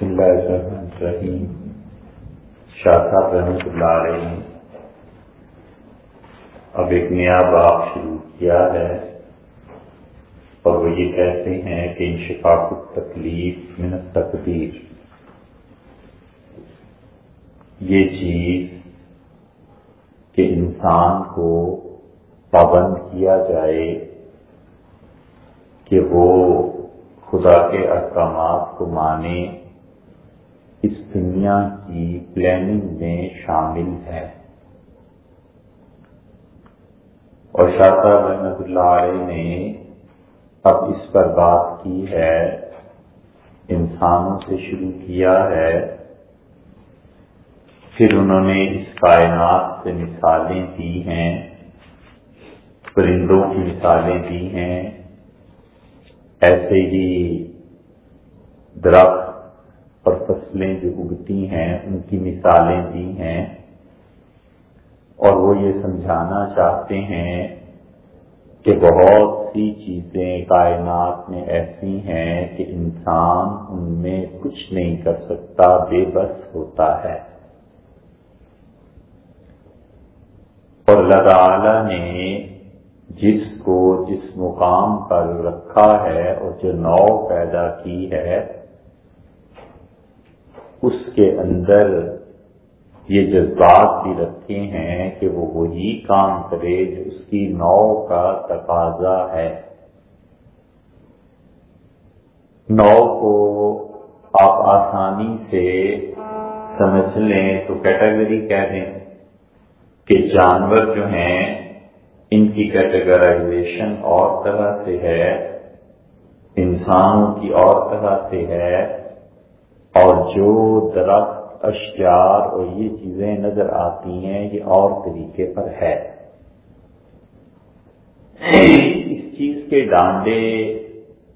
بسم اللہ الرحمن الرحیم۔ شاہ صاحب رحمت اللہ علیہ اب ایک نیا باب شروع کیا ہے۔ اور وہ یہ کہتے ہیں کہ انشفاق تکلیف من تقدیر یہ چیز کہ انسان کو پابند کیا جائے کہ وہ خدا کے احکامات کو مانے اس دنیا کی پلاننگ میں شامل ہے۔ اور شاہ صاحب رحمت اللہ علیہ نے اب اس پر بات کی ہے۔ انسانوں سے شروع کیا ہے۔ پھر انہوں نے اس کائنات سے مثالیں دی ہیں۔ پرندوں کی مثالیں دی ہیں۔ ایسے ہی درخت اور فصلیں جو اگتی ہیں، ان کی مثالیں دی ہیں۔ اور وہ یہ سمجھانا چاہتے ہیں کہ بہت سی چیزیں کائنات میں ایسی ہیں کہ انسان ان میں کچھ نہیں کر سکتا، بے بس ہوتا ہے۔ اور اللہ تعالی نے جس کو جس مقام پر رکھا ہے اور جو نو پیدا کی ہے اس کے اندر یہ جذبات بھی رکھے ہیں کہ وہ وہی کام کرے جو اس کی نو کا تقاضا ہے۔ نو کو آپ آسانی سے سمجھ لیں تو کیٹیگری کہہ دیں کہ جانور جو ہیں، ان کی کیٹیگرائزیشن اور طرح سے ہے، انسانوں کی اور طرح سے ہے۔ اور جو درخت اشجار اور یہ چیزیں نظر آتی ہیں، یہ اور طریقے پر ہے۔ اس چیز کے ڈانڈے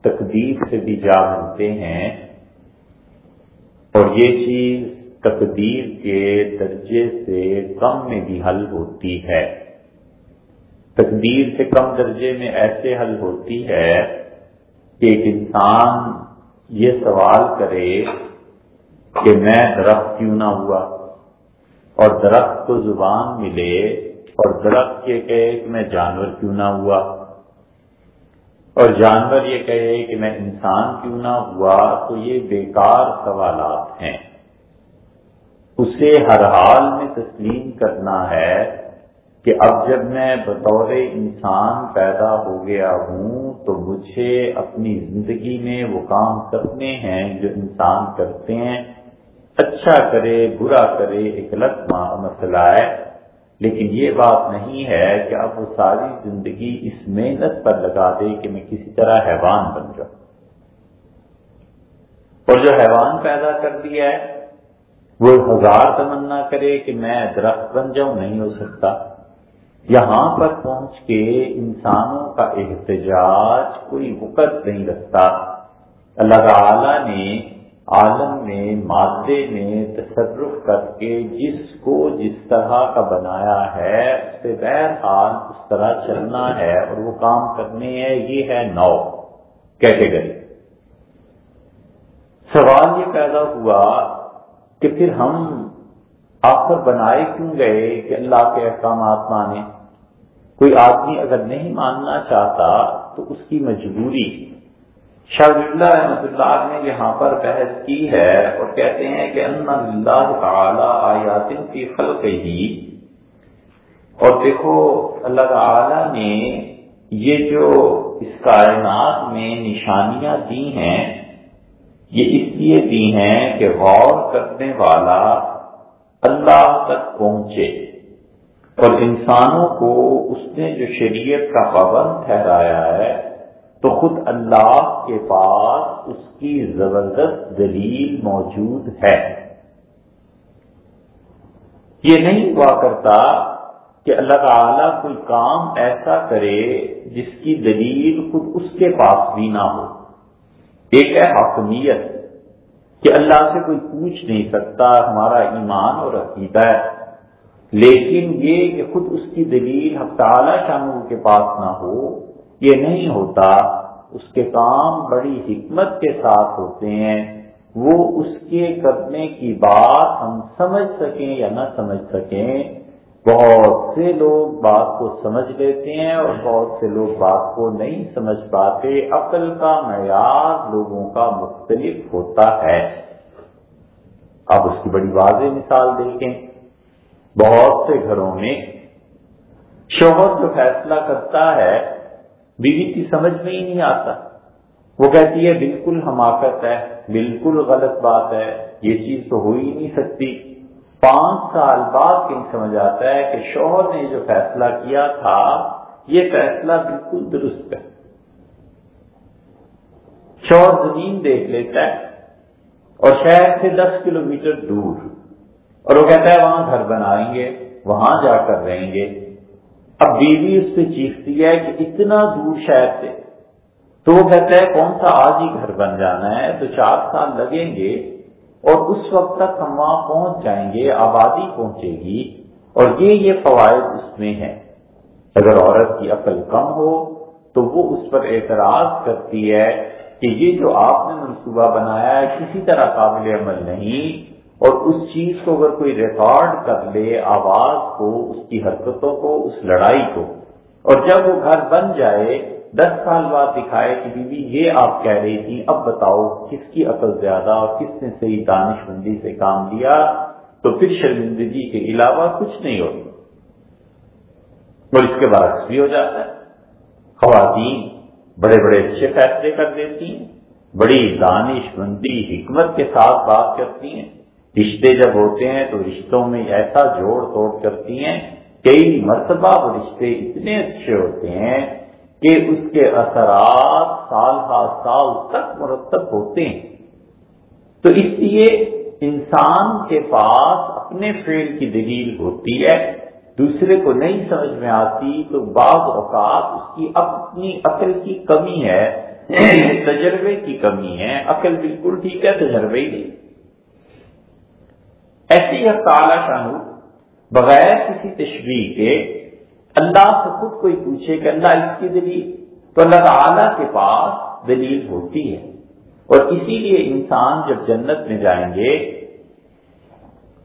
تقدیر سے بھی جا ملتے ہیں۔ اور یہ چیز تقدیر کے درجے سے کم میں بھی حل ہوتی ہے۔ تقدیر سے کم درجے میں ایسے حل ہوتی ہے کہ ایک انسان یہ سوال کرے کہ میں درخت کیوں نہ ہوا؟ اور درخت کو زبان ملے اور درخت یہ کہے کہ میں جانور کیوں نہ ہوا؟ اور جانور یہ کہے کہ میں انسان کیوں نہ ہوا تو یہ بیکار سوالات ہیں۔ اسے ہر حال میں تسلیم کرنا ہے کہ اب جب میں بطور انسان پیدا ہو گیا ہوں تو مجھے اپنی زندگی میں وہ کام کرنے ہیں جو انسان کرتے ہیں۔ اچھا کرے، برا کرے، ایک الگ مسئلہ ہے۔ لیکن یہ بات نہیں ہے کہ اب وہ ساری زندگی اس محنت پر لگا دے کہ میں کسی طرح حیوان بن جاؤں۔ اور جو حیوان پیدا کر دیا ہے، وہ ہزار تمنا کرے کہ میں درخت بن جاؤں، نہیں ہو سکتا۔ یہاں پر پہنچ کے انسانوں کا احتجاج کوئی وقت نہیں رکھتا۔ اللہ تعالی نے عالم میں مادے میں تصرف کر کے جس کو جس طرح کا بنایا ہے، اس سے بہرحال اس طرح چلنا ہے اور وہ کام کرنے ہیں۔ یہ ہے نو کیٹیگری۔ سوال یہ پیدا ہوا کہ پھر ہم آخر بنائے کیوں گئے کہ اللہ کے احکامات مانے کوئی آدمی اگر نہیں ماننا چاہتا تو اس کی مجبوری شاہ اللہ رحمت اللہ نے یہاں پر بحث کی ہے اور کہتے ہیں کہ ان اللہ تعالی آیات کی خلق ہی اور دیکھو، اللہ تعالی نے یہ جو اس کائنات میں نشانیاں دی ہیں، یہ اس لیے دی ہیں کہ غور کرنے والا اللہ تک پہنچے۔ اور انسانوں کو اس نے جو شریعت کا پابند ٹھہرایا ہے تو خود اللہ کے پاس اس کی زبردست دلیل موجود ہے۔ یہ نہیں ہوا کرتا کہ اللہ تعالی کوئی کام ایسا کرے جس کی دلیل خود اس کے پاس بھی نہ ہو۔ ایک ہے حکمیت کہ اللہ سے کوئی پوچھ نہیں سکتا، ہمارا ایمان اور عقیدہ ہے۔ لیکن یہ کہ خود اس کی دلیل حق تعالی شامل کے پاس نہ ہو یہ نہیں ہوتا، اس کے کام بڑی حکمت کے ساتھ ہوتے ہیں، وہ اس کے کرنے کی بات ہم سمجھ سکیں یا نہ سمجھ سکیں۔ بہت سے لوگ بات کو سمجھ لیتے ہیں اور بہت سے لوگ بات کو نہیں سمجھ پاتے۔ عقل کا معیار لوگوں کا مختلف ہوتا ہے۔ آپ اس کی بڑی واضح مثال دیکھیں۔ بہت سے گھروں میں شوہر جو فیصلہ کرتا ہے بیوی کی سمجھ میں ہی نہیں آتا۔ وہ کہتی ہے، بالکل حماقت ہے، بالکل غلط بات ہے، یہ چیز تو ہو ہی نہیں سکتی۔ پانچ سال بعد کہیں سمجھ آتا ہے کہ شوہر نے جو فیصلہ کیا تھا، یہ فیصلہ بالکل درست ہے۔ شوہر زمین دیکھ لیتا ہے اور شہر سے دس کلومیٹر دور۔ اور وہ کہتا ہے، وہاں گھر بنائیں گے، وہاں جا کر رہیں گے۔ اب بیوی اس پہ چیختی ہے کہ اتنا دور شہر سے۔ تو وہ کہتا ہے، کون سا آج ہی گھر بن جانا ہے؟ تو چار سال لگیں گے اور اس وقت تک ہم وہاں پہنچ جائیں گے، آبادی پہنچے گی اور یہ یہ فوائد اس میں ہیں۔ اگر عورت کی عقل کم ہو تو وہ اس پر اعتراض کرتی ہے کہ یہ جو آپ نے منصوبہ بنایا ہے کسی طرح قابل عمل نہیں۔ اور اس چیز کو اگر کوئی ریکارڈ کر لے آواز کو، اس کی حرکتوں کو، اس لڑائی کو۔ اور جب وہ گھر بن جائے، دس سال بعد دکھائے کہ بی بی یہ آپ کہہ رہی تھی، اب بتاؤ کس کی عقل زیادہ اور کس نے صحیح دانش مندی سے کام لیا؟ تو پھر شرمندگی کے علاوہ کچھ نہیں ہوتی۔ اور اس کے بعد بھی ہو جاتا ہے۔ خواتین بڑے بڑے اچھے فیصلے کر دیتی ہیں، بڑی دانش مندی، حکمت کے ساتھ بات کرتی ہیں۔ رشتے جب ہوتے ہیں تو رشتوں میں ایسا جوڑ توڑ کرتی ہیں، کئی مرتبہ وہ رشتے اتنے اچھے ہوتے ہیں کہ اس کے اثرات سال ہر سال تک مرتب ہوتے ہیں۔ تو اس لیے انسان کے پاس اپنے فیل کی دلیل ہوتی ہے، دوسرے کو نہیں سمجھ میں آتی تو بعض اوقات اس کی اپنی عقل کی کمی ہے تجربے کی کمی ہے، عقل بالکل ٹھیک ہے تجربے ہی نہیں۔ ایسی تعالی شاہ بغیر کسی تشریح کے اللہ سے خود کوئی پوچھے کہ اللہ اس کی دلیل، تو اللہ تعالی کے پاس دلیل ہوتی ہے۔ اور اسی لیے انسان جب جنت میں جائیں گے،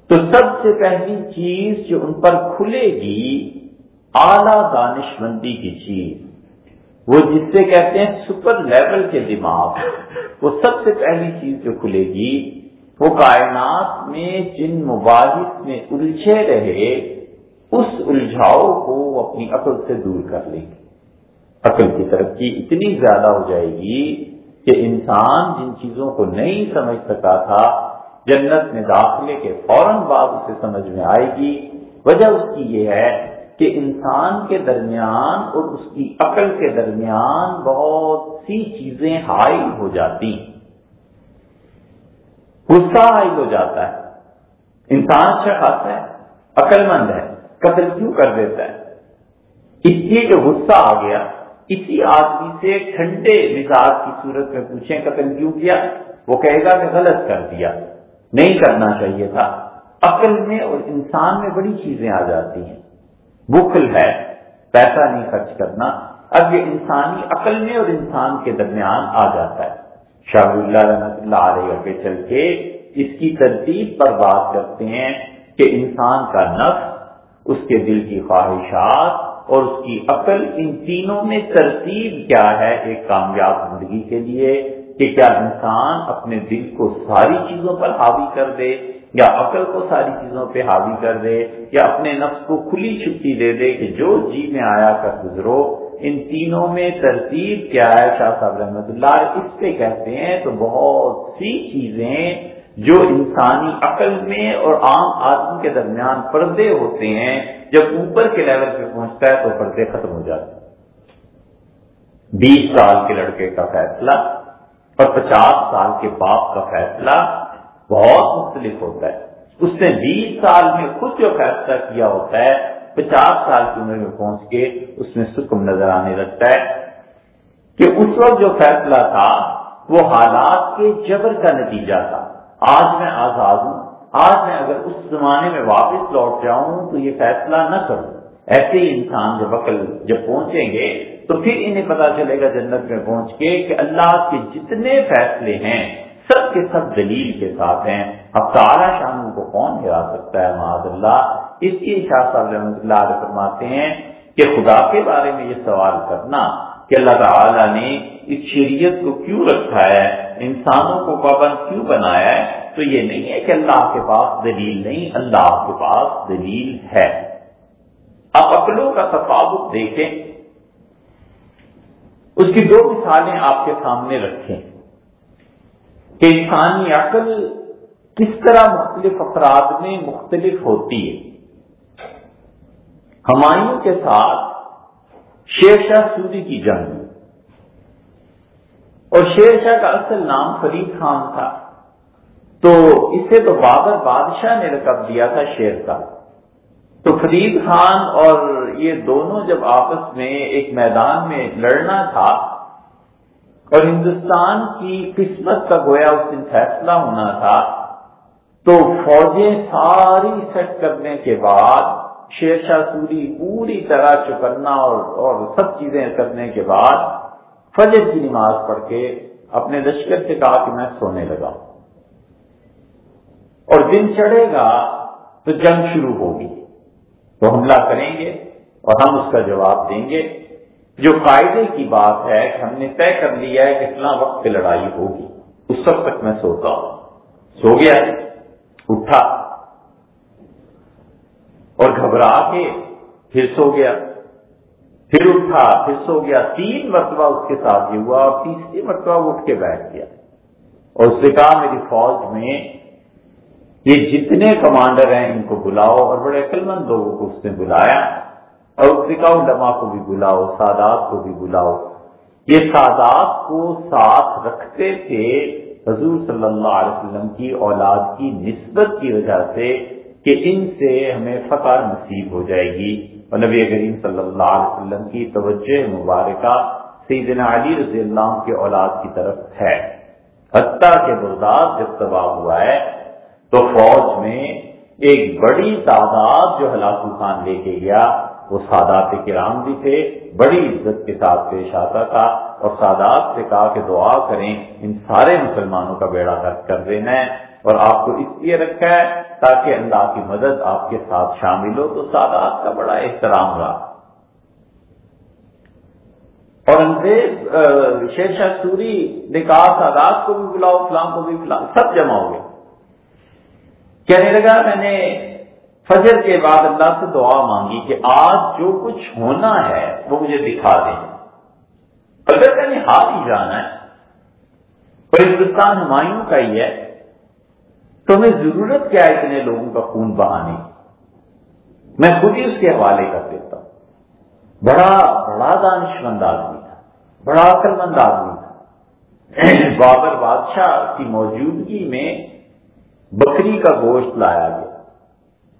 تو سب سے پہلی چیز جو ان پر کھلے گی، اعلی دانش مندی کی چیز۔ وہ جس سے کہتے ہیں سپر لیول کے دماغ، وہ سب سے پہلی چیز جو کھلے گی وہ کائنات میں جن مباحث میں الجھے رہے، اس الجھاؤ کو وہ اپنی عقل سے دور کر لیں گے۔ عقل کی ترقی اتنی زیادہ ہو جائے گی کہ انسان جن چیزوں کو نہیں سمجھ سکا تھا، جنت میں داخلے کے فوراً بعد اسے سمجھ میں آئے گی۔ وجہ اس کی یہ ہے کہ انسان کے درمیان اور اس کی عقل کے درمیان بہت سی چیزیں حائل ہو جاتی۔ ہیں غصہ حائل ہو جاتا ہے۔ انسان اچھا خاصا ہے عقل مند ہے، قتل کیوں کر دیتا ہے؟ اس لیے جو غصہ آ گیا، اسی آدمی سے ٹھنڈے مزاج کی صورت میں پوچھیں قتل کیوں کیا؟ وہ کہے گا کہ غلط کر دیا۔ نہیں کرنا چاہیے تھا۔ عقل میں اور انسان میں بڑی چیزیں آ جاتی ہیں۔ بخل ہے، پیسہ نہیں خرچ کرنا۔ اب یہ انسانی عقل میں اور انسان کے درمیان آ جاتا ہے۔ شاہ اللہ رحمت اللہ علیہ کے چل کے اس کی ترتیب پر بات کرتے ہیں کہ انسان کا نفس، اس کے دل کی خواہشات اور اس کی عقل، ان تینوں میں ترتیب کیا ہے ایک کامیاب زندگی کے لیے کہ کیا انسان اپنے دل کو ساری چیزوں پر حاوی کر دے، یا عقل کو ساری چیزوں پہ حاوی کر دے، یا اپنے نفس کو کھلی چھٹی دے دے کہ جو جی میں آیا کر گزرو۔ ان تینوں میں ترتیب کیا ہے شاہ صاحب رحمت اللہ؟ اس پہ کہتے ہیں تو بہت سی چیزیں جو انسانی عقل میں اور عام آدمی کے درمیان پردے ہوتے ہیں، جب اوپر کے لیول پہ پہنچتا ہے تو پردے ختم ہو جاتے ہیں۔ بیس سال کے لڑکے کا فیصلہ اور پچاس سال کے باپ کا فیصلہ بہت مختلف ہوتا ہے۔ اس نے بیس سال میں خود جو فیصلہ کیا ہوتا ہے پچاس سال کی عمر میں پہنچ کے اس میں سکم نظر آنے لگتا ہے کہ اس وقت جو فیصلہ تھا، وہ حالات کے جبر کا نتیجہ تھا۔ آج میں آزاد ہوں، آج میں اگر اس زمانے میں واپس لوٹ جاؤں تو یہ فیصلہ نہ کروں۔ ایسے ہی انسان جب عقل جب پہنچیں گے تو پھر انہیں پتا چلے گا جنت میں پہنچ کے کہ اللہ کے جتنے فیصلے ہیں، سب کے سب دلیل کے ساتھ ہیں۔ اب تعالیٰ شان کو کون ہرا سکتا ہے؟ معاذ اللہ اس کی شاہ صاحب رحمۃ اللہ علیہ فرماتے ہیں کہ خدا کے بارے میں یہ سوال کرنا کہ اللہ تعالیٰ نے اس شریعت کو کیوں رکھا ہے؟ انسانوں کو پابند کیوں بنایا ہے؟ تو یہ نہیں ہے کہ اللہ کے پاس دلیل نہیں، اللہ کے پاس دلیل ہے۔ اب عقلوں کا تفاوت دیکھیں۔ اس کی دو مثالیں آپ کے سامنے رکھیں کہ انسانی عقل کس طرح مختلف افراد میں مختلف ہوتی ہے۔ ہمایوں کے ساتھ شیر شاہ سوری کی جنگ اور شیر شاہ کا اصل نام فرید خان تھا۔ تو اسے تو بابر بادشاہ نے رقب دیا تھا شیر کا۔ تو فرید خان اور یہ دونوں جب آپس میں ایک میدان میں لڑنا تھا اور ہندوستان کی قسمت کا گویا اس دن فیصلہ ہونا تھا، تو فوجیں ساری سیٹ کرنے کے بعد شیر شاہ سوری پوری طرح چکرنا اور اور سب چیزیں کرنے کے بعد فجر کی نماز پڑھ کے اپنے لشکر سے کہا کہ میں سونے لگا۔ اور دن چڑھے گا تو جنگ شروع ہوگی۔ تو حملہ کریں گے اور ہم اس کا جواب دیں گے۔ جو قاعدے کی بات ہے کہ ہم نے طے کر لیا ہے کہ اتنا وقت پہ لڑائی ہوگی، اس وقت تک میں سوتا ہوں۔ سو گیا جی، اٹھا۔ اور گھبرا کے پھر سو گیا۔ پھر اٹھا، پھر سو گیا۔ تین مرتبہ اس کے ساتھ یہ ہوا اور تیسری مرتبہ وہ اٹھ کے بیٹھ گیا۔ اور اس نے کہا، میری فوج میں یہ جتنے کمانڈر ہیں، ان کو بلاؤ اور بڑے عقل مند لوگوں کو اس نے بلایا۔ اور اس نے کہا علماء کو بھی بلاؤ، سادات کو بھی بلاؤ۔ یہ سادات کو ساتھ رکھتے تھے حضور صلی اللہ علیہ وسلم کی اولاد کی نسبت کی وجہ سے کہ ان سے ہمیں فقر نصیب ہو جائے گی۔ اور نبی کریم صلی اللہ علیہ وسلم کی توجہ مبارکہ سیدنا علی رضی اللہ عنہ کے اولاد کی طرف ہے۔ حتیٰ کے برداد جب تباہ ہوا ہے، تو فوج میں ایک بڑی تعداد جو ہلاکو خان لے کے گیا، وہ سادات کرام بھی تھے، بڑی عزت کے ساتھ پیش آتا تھا۔ اور سادات سے کہا کہ دعا کریں، ان سارے مسلمانوں کا بیڑا درد کر دینا ہے۔ اور آپ کو اس لیے رکھا ہے تاکہ اللہ کی مدد آپ کے ساتھ شامل ہو، تو سادات کا بڑا احترام رہا۔ اور انگریز شیر شاہ سوری نے کہا، سادات کو بھی بلاؤ فلام کو بھی فلام سب جمع ہو گئے۔ کہنے لگا، میں نے فجر کے بعد اللہ سے دعا مانگی کہ آج جو کچھ ہونا ہے، وہ مجھے دکھا دیں اگر کہ نے ہاتھ ہی جانا ہے۔ اور ہندوستان ہمایوں کا ہی ہے۔ تو ہمیں ضرورت کیا ہے اتنے لوگوں کا خون بہانے میں خود ہی اس کے حوالے کر دیتا ہوں۔ بڑا بڑا دانش مند آدمی تھا، بڑا عقل مند آدمی تھا۔ بابر بادشاہ کی موجودگی میں بکری کا گوشت لایا گیا۔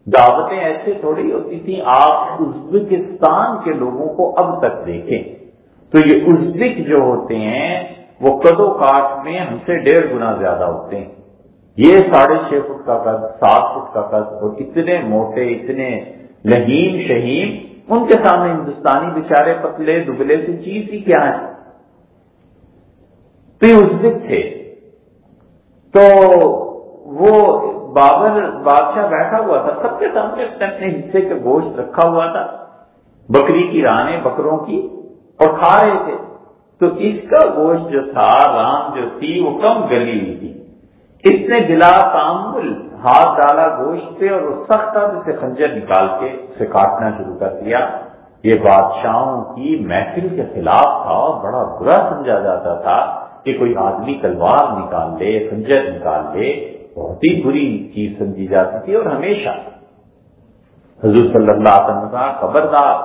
دعوتیں ایسے تھوڑی ہوتی تھیں، آپ ازبکستان کے لوگوں کو اب تک دیکھیں۔ تو یہ ازبک جو ہوتے ہیں، وہ کدو کاٹ میں ہم سے ڈیڑھ گنا زیادہ ہوتے ہیں۔ یہ ساڑھے چھ فٹ کا قد، سات فٹ کا قد اور اتنے موٹے، اتنے لہیم شہیم، ان کے سامنے ہندوستانی بےچارے پتلے، دبلے سے چیز ہی کیا ہے تو یہ ازبک تھے۔ تو وہ بابر بادشاہ بیٹھا ہوا تھا، سب کے سامنے اپنے اپنے حصے کے گوشت رکھا ہوا تھا، بکری کی رانے بکروں کی، اور کھا رہے تھے۔ تو اس کا گوشت جو تھا رام جو تھی، وہ کم گلی ہوئی تھی۔ اس نے بلا تعمل ہاتھ ڈالا گوشت پہ اور وہ سخت تھا اسے خنجر نکال کے اسے کاٹنا شروع کر دیا۔ یہ بادشاہوں کی محفل کے خلاف تھا اور بڑا برا سمجھا جاتا تھا کہ کوئی آدمی تلوار نکال لے، خنجر نکال لے۔ بہت ہی بری چیز سمجھی جاتی تھی اور ہمیشہ۔ حضور صلی اللہ علیہ وسلم خبردار،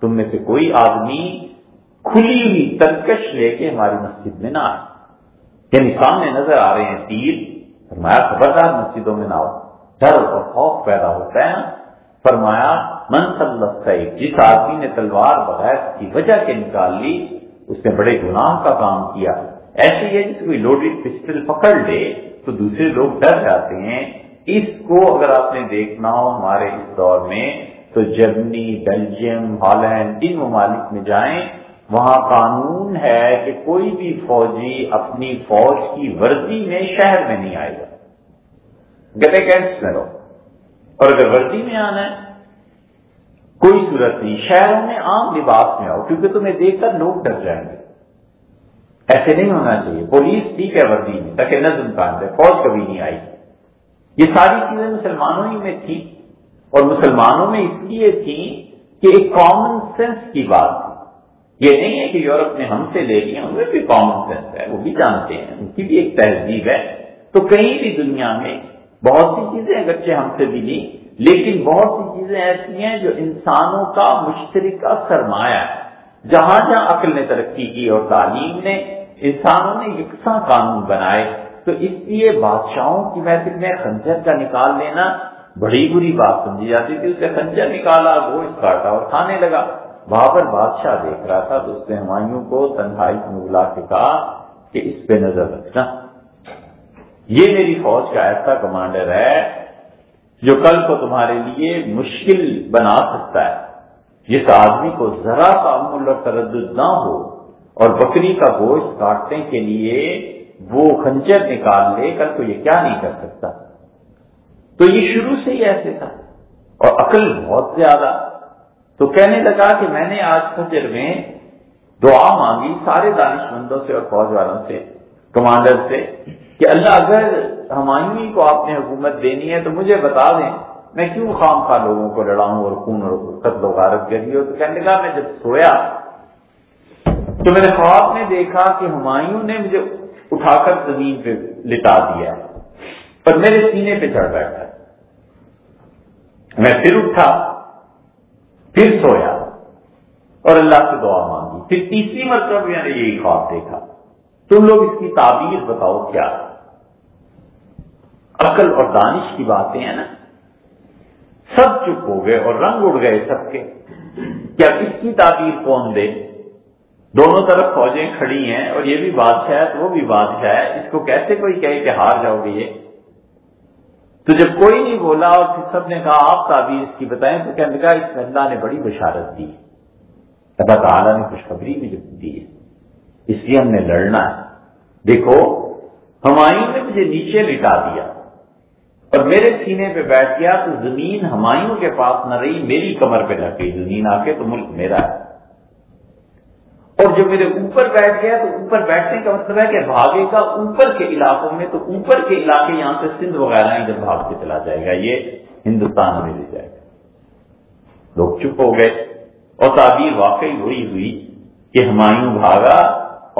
تم میں سے کوئی آدمی کھلی ہوئی ترکش لے کے ہماری مسجد میں نہ آئے۔ یعنی سامنے نظر آ رہے ہیں تیر۔ فرمایا، خبردار مسجدوں میں نہ ہو ڈر اور خوف پیدا ہوتا ہے فرمایا، من صلی جس آدمی نے تلوار بغیر کی وجہ کے نکال لی، اس نے بڑے گناہ کا کام کیا۔ ایسے ہی جس کوئی لوڈیڈ پسٹل پکڑ لے، تو دوسرے لوگ ڈر جاتے ہیں۔ اس کو اگر آپ نے دیکھنا ہو ہمارے اس دور میں، تو جرمنی، بیلجیم، ہالینڈ، ان ممالک میں جائیں۔ وہاں قانون ہے کہ کوئی بھی فوجی اپنی فوج کی وردی میں شہر میں نہیں آئے گا۔ گٹے کیمپس میں رہو اور اگر وردی میں آنا ہے، کوئی صورت نہیں، شہروں میں عام لباس میں آؤ، کیونکہ تمہیں دیکھ کر لوگ ڈر جائیں گے۔ ایسے نہیں ہونا چاہیے۔ پولیس ٹھیک ہے وردی میں، تاکہ نظم کان دے فوج کبھی نہیں آئی یہ ساری چیزیں مسلمانوں ہی میں تھی اور مسلمانوں میں اس لیے تھی کہ ایک کامن سینس کی بات تھی۔ یہ نہیں ہے کہ یورپ نے ہم سے لے لیا ان میں بھی کامن سینس ہے، وہ بھی جانتے ہیں، ان کی بھی ایک تہذیب ہے۔ تو کہیں بھی دنیا میں بہت سی چیزیں اگرچہ ہم سے بھی نہیں لیکن بہت سی چیزیں ایسی ہیں جو انسانوں کا مشترکہ سرمایہ ہے۔ جہاں جہاں عقل نے ترقی کی اور تعلیم نے انسانوں نے یکساں قانون بنائے، تو اس لیے بادشاہوں کی محفل میں خنجر کا نکال لینا بڑی بری بات سمجھی جاتی تھی۔ اسے خنجر نکالا گوشت کاٹا اور کھانے لگا۔ وہاں پر بادشاہ دیکھ رہا تھا تو اس نے ہمایوں کو تنہائی میں بلا کے کہا کہ اس پہ نظر رکھنا۔ یہ میری فوج کا ایسا کمانڈر ہے جو کل کو تمہارے لیے مشکل بنا سکتا ہے۔ جس آدمی کو ذرا تعمل اور تردد نہ ہو اور بکری کا گوشت کاٹنے کے لیے وہ خنجر نکال لے، کل کو یہ کیا نہیں کر سکتا؟ تو یہ شروع سے ہی ایسے تھا اور عقل بہت زیادہ تو کہنے لگا کہ میں نے آج فجر میں دعا مانگی سارے دانش مندوں سے اور فوج والوں سے، کمانڈر سے، کہ اللہ اگر ہمایوں کو آپ نے حکومت دینی ہے تو مجھے بتا دیں، میں کیوں خام خواہ لوگوں کو لڑاؤں اور خون اور قتل و غارت کری ہو تو کہنے لگا، میں جب سویا تو میرے خواب نے دیکھا کہ ہمایوں نے مجھے اٹھا کر زمین پہ لٹا دیا پر میرے سینے پہ چڑھ بیٹھا میں پھر اٹھا پھر سویا اور اللہ سے دعا مانگی۔ پھر تیسری مرتبہ میں نے یہی خواب دیکھا۔ تم لوگ اس کی تعبیر بتاؤ کیا؟ عقل اور دانش کی باتیں ہیں نا؟ سب چپ ہو گئے اور رنگ اڑ گئے سب کے۔ کیا اس کی تعبیر کون دے؟ دونوں طرف فوجیں کھڑی ہیں اور یہ بھی بادشاہ ہے تو وہ بھی بادشاہ ہے۔ اس کو کیسے کوئی کہے کہ ہار جاؤ گے یہ؟ تو جب کوئی نہیں بولا اور پھر سب نے کہا، آپ تعبیر اس کی بتائیں تو کہنے لگا، اس اللہ نے بڑی بشارت دی۔ اللہ تعالیٰ نے خوشخبری بھی دی۔ ہے اس لیے ہم نے لڑنا ہے۔ دیکھو ہمایوں نے مجھے نیچے لٹا دیا۔ اور میرے سینے پہ بیٹھ گیا تو زمین ہمایوں کے پاس نہ رہی، میری کمر پہ لگ گئی زمین آ کے تو ملک میرا ہے۔ اور جو میرے اوپر بیٹھ گیا تو اوپر بیٹھنے کا مطلب ہے کہ بھاگے کا اوپر کے علاقوں میں تو اوپر کے علاقے یہاں سے سندھ وغیرہ ادھر بھاگ کے چلا جائے گا، یہ ہندوستان میں لے جائے گا۔ لوگ چپ ہو گئے اور تعبیر واقعی وہی ہوئی کہ ہمایوں بھاگا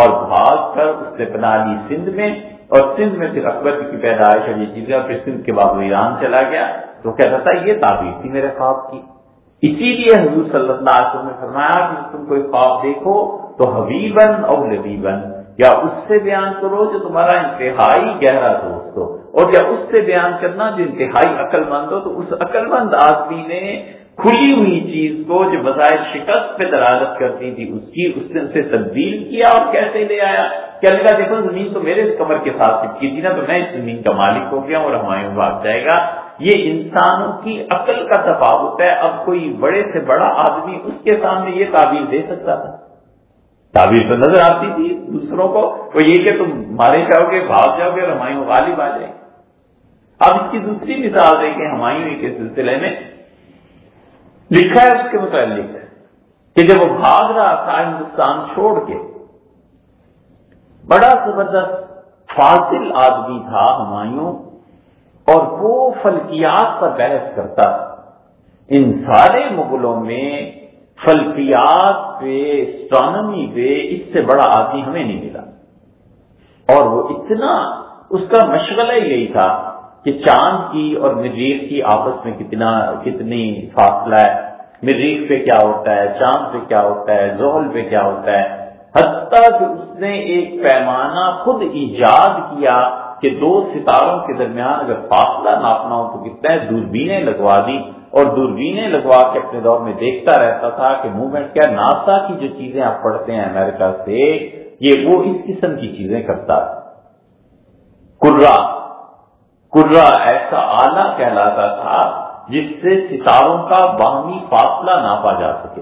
اور بھاگ کر اس نے بنا لی سندھ میں اور سندھ میں پھر اکبر کی پیدائش اور یہ چیزیں پھر سندھ کے بعد وہ ایران چلا گیا۔ تو کہتا تھا، یہ تعبیر تھی میرے خواب کی۔ اسی لیے حضور صلی اللہ علیہ وسلم نے فرمایا کہ تم کوئی خواب دیکھو تو حبیبن اور لبیبن یا اس سے بیان کرو جو تمہارا انتہائی گہرا دوست ہو، اور یا اس سے بیان کرنا جو انتہائی عقل مند ہو، تو اس عقل مند آدمی نے کھلی ہوئی چیز کو جو بظاہر شکست پہ دلالت کرتی تھی، اس کی اس نے اسے تبدیل کیا اور کیسے لے آیا؟ کیا لگا دیکھو، زمین تو میرے کمر کے ساتھ چپکی تھی نا، تو میں اس زمین کا مالک ہو گیا اور ہمایوں بھاگ جائے گا۔ یہ انسانوں کی عقل کا تفاوت ہے۔ اب کوئی بڑے سے بڑا آدمی اس کے سامنے یہ تعبیر دے سکتا تھا۔ تعبیر تو نظر آتی تھی دوسروں کو، وہ یہ کہ تم مارے جاؤ گے، بھاگ جاؤ گے اور ہمایوں غالب آ جائیں اب اس کی دوسری مثال دیکھیں ہمایوں کے سلسلے میں۔ لکھا ہے اس کے متعلق کہ جب وہ بھاگ رہا تھا ہندوستان چھوڑ کے، بڑا زبردست فاصل آدمی تھا ہمایوں اور وہ فلکیات پر بحث کرتا۔ ان سارے مغلوں میں فلکیات پہ اسٹرانمی پہ اس سے بڑا آدمی ہمیں نہیں ملا۔ اور وہ اتنا اس کا مشغلہ یہی تھا کہ چاند کی اور مریخ کی آپس میں کتنا کتنی فاصلہ ہے۔ مریخ پہ کیا ہوتا ہے؟ چاند پہ کیا ہوتا ہے؟ زحل پہ کیا ہوتا ہے؟ حتیٰ کہ اس نے ایک پیمانہ خود ایجاد کیا کہ دو ستاروں کے درمیان اگر فاصلہ ناپنا ہو تو کتنا ہے دوربینیں لگوا دی اور دوربینیں لگوا کے اپنے دور میں دیکھتا رہتا تھا کہ موومنٹ کیا ناسا کی جو چیزیں آپ پڑھتے ہیں امریکہ سے، یہ وہ اس قسم کی چیزیں کرتا کرا کرا ایسا آلہ کہلاتا تھا جس سے ستاروں کا باہمی فاصلہ ناپا جا سکے۔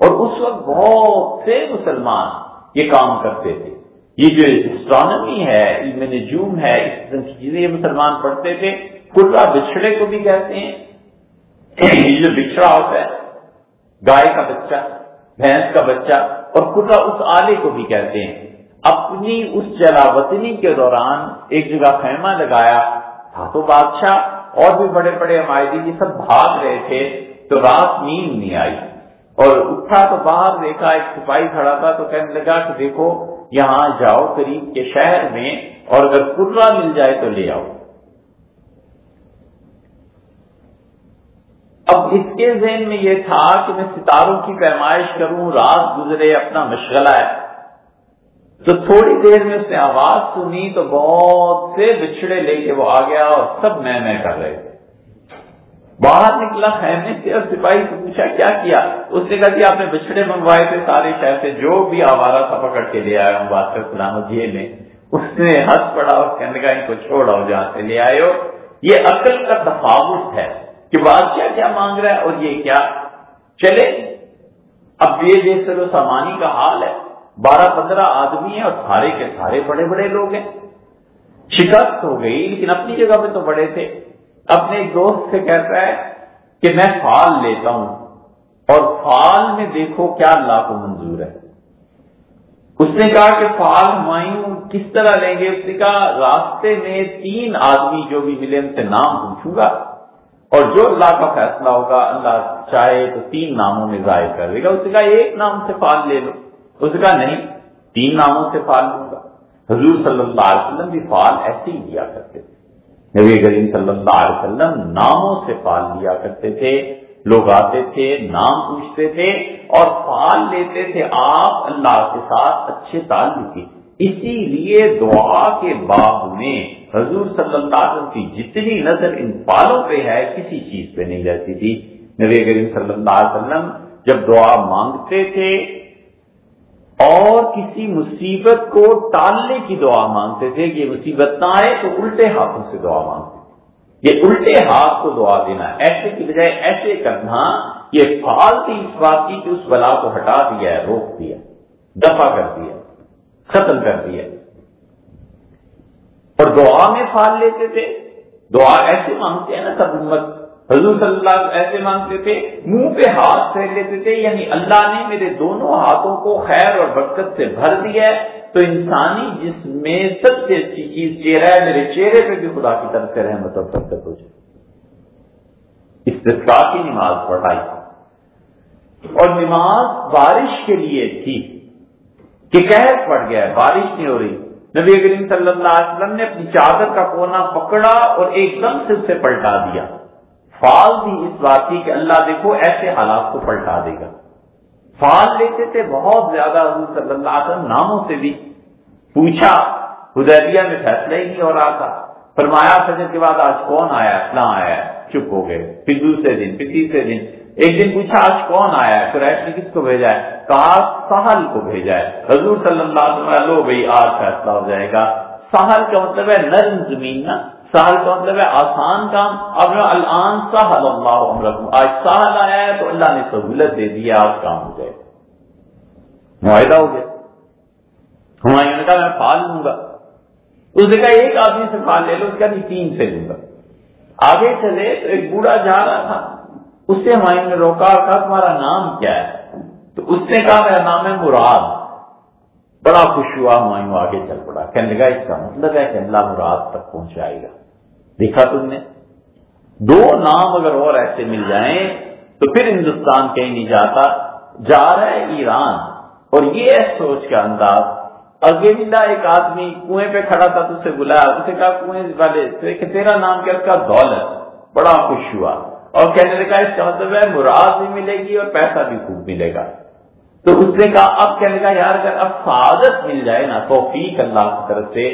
اور اس وقت بہت سے مسلمان یہ کام کرتے تھے۔ یہ جو اسٹرانمی ہے علم نجوم ہے، اس قسم کی چیزیں یہ مسلمان پڑھتے تھے۔ کلرا بچھڑے کو بھی کہتے ہیں۔ یہ جو بچھڑا ہوتا ہے۔ گائے کا بچہ، بھینس کا بچہ اور کلرا اس آلے کو بھی کہتے ہیں۔ اپنی اس جلاوطنی کے دوران ایک جگہ خیمہ لگایا، تھا تو بادشاہ اور بھی بڑے بڑے عمائدی یہ سب بھاگ رہے تھے تو رات نیند نہیں آئی۔ اور اٹھا تو باہر، دیکھا ایک سپاہی کھڑا تھا تو کہنے لگا کہ دیکھو، یہاں جاؤ قریب کے شہر میں اور اگر کرا مل جائے تو لے آؤ۔ اب اس کے ذہن میں یہ تھا کہ میں ستاروں کی پیمائش کروں، رات گزرے، اپنا مشغلہ ہے۔ تو تھوڑی دیر میں اس نے آواز سنی تو بہت سے بچھڑے لے کے وہ آ گیا اور سب میں میں کر رہے تھے۔ باہر نکلا، خیمے سے اور سپاہی سے پوچھا، کیا کیا؟ اس نے کہا کہ آپ نے بچھڑے منگوائے تھے، سارے شہر سے جو بھی آوارا تھا پکڑ کے لے آیا ہوں بات کر سلامت یہ میں۔ اس نے ہنس پڑا اور کہنے لگا، ان کو چھوڑا جہاں سے لے آئے ہو۔ یہ عقل کا تفاوت ہے۔ کہ بادشاہ کیا مانگ رہا ہے اور یہ کیا؟ چلے۔ اب یہ دیکھ سکو سامانی کا حال ہے، بارہ پندرہ آدمی ہیں اور سارے کے سارے بڑے بڑے لوگ ہیں۔ شکست ہو گئی، لیکن اپنی جگہ پہ تو بڑے تھے۔ اپنے ایک دوست سے کہتا ہے کہ میں فال لیتا ہوں اور فال میں دیکھو کیا اللہ کو منظور ہے۔ اس نے کہا کہ فال ہمایوں کس طرح لیں گے؟ اس نے کہا، راستے میں تین آدمی جو بھی ملے ان سے نام پوچھوں گا۔ اور جو اللہ کا فیصلہ ہوگا، اللہ چاہے تو تین ناموں میں ظاہر کر دے گا۔ اس نے کہا ایک نام سے فال لے لو۔ اس نے کہا نہیں، تین ناموں سے فال لوں گا۔ حضور صلی اللہ علیہ وسلم بھی فال ایسے ہی لیا کرتے تھے۔ نبی کریم صلی اللہ علیہ وسلم ناموں سے فال لیا کرتے تھے۔ لوگ آتے تھے، نام پوچھتے تھے اور فال لیتے تھے۔ آپ اللہ کے ساتھ اچھے تعلق کی اسی لیے دعا کے باب میں حضور صلی اللہ علیہ وسلم کی جتنی نظر ان فالوں پہ ہے، کسی چیز پہ نہیں رہتی تھی۔ نبی کریم صلی اللہ علیہ وسلم جب دعا مانگتے تھے اور کسی مصیبت کو ٹالنے کی دعا مانگتے تھے، یہ مصیبت نہ آئے تو الٹے ہاتھوں سے دعا مانگتے تھے۔ یہ الٹے ہاتھ کو دعا دینا، ایسے کی بجائے ایسے کرنا، یہ فال تھی اس بات کی کہ اس بلا کو ہٹا دیا ہے روک دیا، دفع کر دیا۔ ختم کر دیا اور دعا میں فال لیتے تھے۔ دعا ایسے مانگتے ہیں نا سب امت۔ حضور صلی اللہ ایسے مانگتے تھے۔ منہ پہ ہاتھ پھیر لیتے تھے۔ یعنی اللہ نے میرے دونوں ہاتھوں کو خیر اور برکت سے بھر دیا ہے۔ تو انسانی جس میں سب سے اچھی چیز چہرہ ہے۔ میرے چہرے پہ بھی خدا کی طرف سے رحمت اور برکت ہو جائے۔ استفقا کی نماز پڑھائی۔ اور نماز بارش کے لیے تھی۔ کہ قحط پڑ گیا ہے، بارش نہیں ہو رہی۔ نبی کریم صلی اللہ علیہ وسلم نے اپنی چادر کا کونا پکڑا اور ایک دم سے اسے پلٹا دیا۔ فال بھی اس بات کی کہ اللہ دیکھو ایسے حالات کو پلٹا دے گا۔ فال لیتے تھے بہت زیادہ حضور صلی اللہ علیہ وسلم ناموں سے بھی۔ پوچھا، حدیبیہ میں فیصلہ ہی نہیں ہو رہا تھا۔ فرمایا، فجر کے بعد آج کون آیا؟ اتنا آیا، چپ ہو گئے۔ پھر دوسرے دن، پھر تیسرے دن۔ ایک دن پوچھا، آج کون آیا ہے؟ پھر ایسے کس کو بھیجا ہے؟ کہا، سہل کو بھیجا ہے۔ حضور صلی اللہ علیہ وسلم، لو بھائی، آج فیصلہ ہو جائے گا۔ سہل کا مطلب ہے نرم زمین نا۔ سہل کا مطلب ہے آسان کام۔ اب الان سہل اللہ آج سہل آیا ہے تو اللہ نے سہولت دے دیا آج کام ہو جائے معاہدہ ہو گیا۔ ہمایوں نے کہا، میں پال لوں گا۔ اس نے کہا، ایک آدمی سے پال لے لو، اس کا نہیں تین سے لوں گا۔ آگے چلے تو ایک بوڑھا جا رہا تھا۔ اس سے ہمایوں نے روکا کہا تمہارا نام کیا ہے؟ تو اس نے کہا، میرا نام ہے مراد۔ بڑا خوش ہوا ہمایوں آگے چل پڑا۔ کہنے لگا، اس کا مطلب ہے کہ اللہ مراد تک پہنچائے گا۔ دیکھا تم نے؟ دو نام اگر اور ایسے مل جائیں، تو پھر ہندوستان کہیں نہیں جاتا۔ جا رہا ہے ایران۔ اور یہ ہے سوچ کا انداز۔ اگے ملا ایک آدمی کنویں پہ کھڑا تھا، تو اسے بلایا۔ اسے کہا، کنویں والے کہ تیرا نام کیا؟ اس کا دولت۔ بڑا خوش ہوا۔ اور کہنے لگا، اس کا مطلب ہے مراد بھی ملے گی اور پیسہ بھی خوب ملے گا۔ تو اس نے کہا، اب کہنے لگا، یار اگر اب سعادت مل جائے نا، توفیق اللہ کی طرف سے،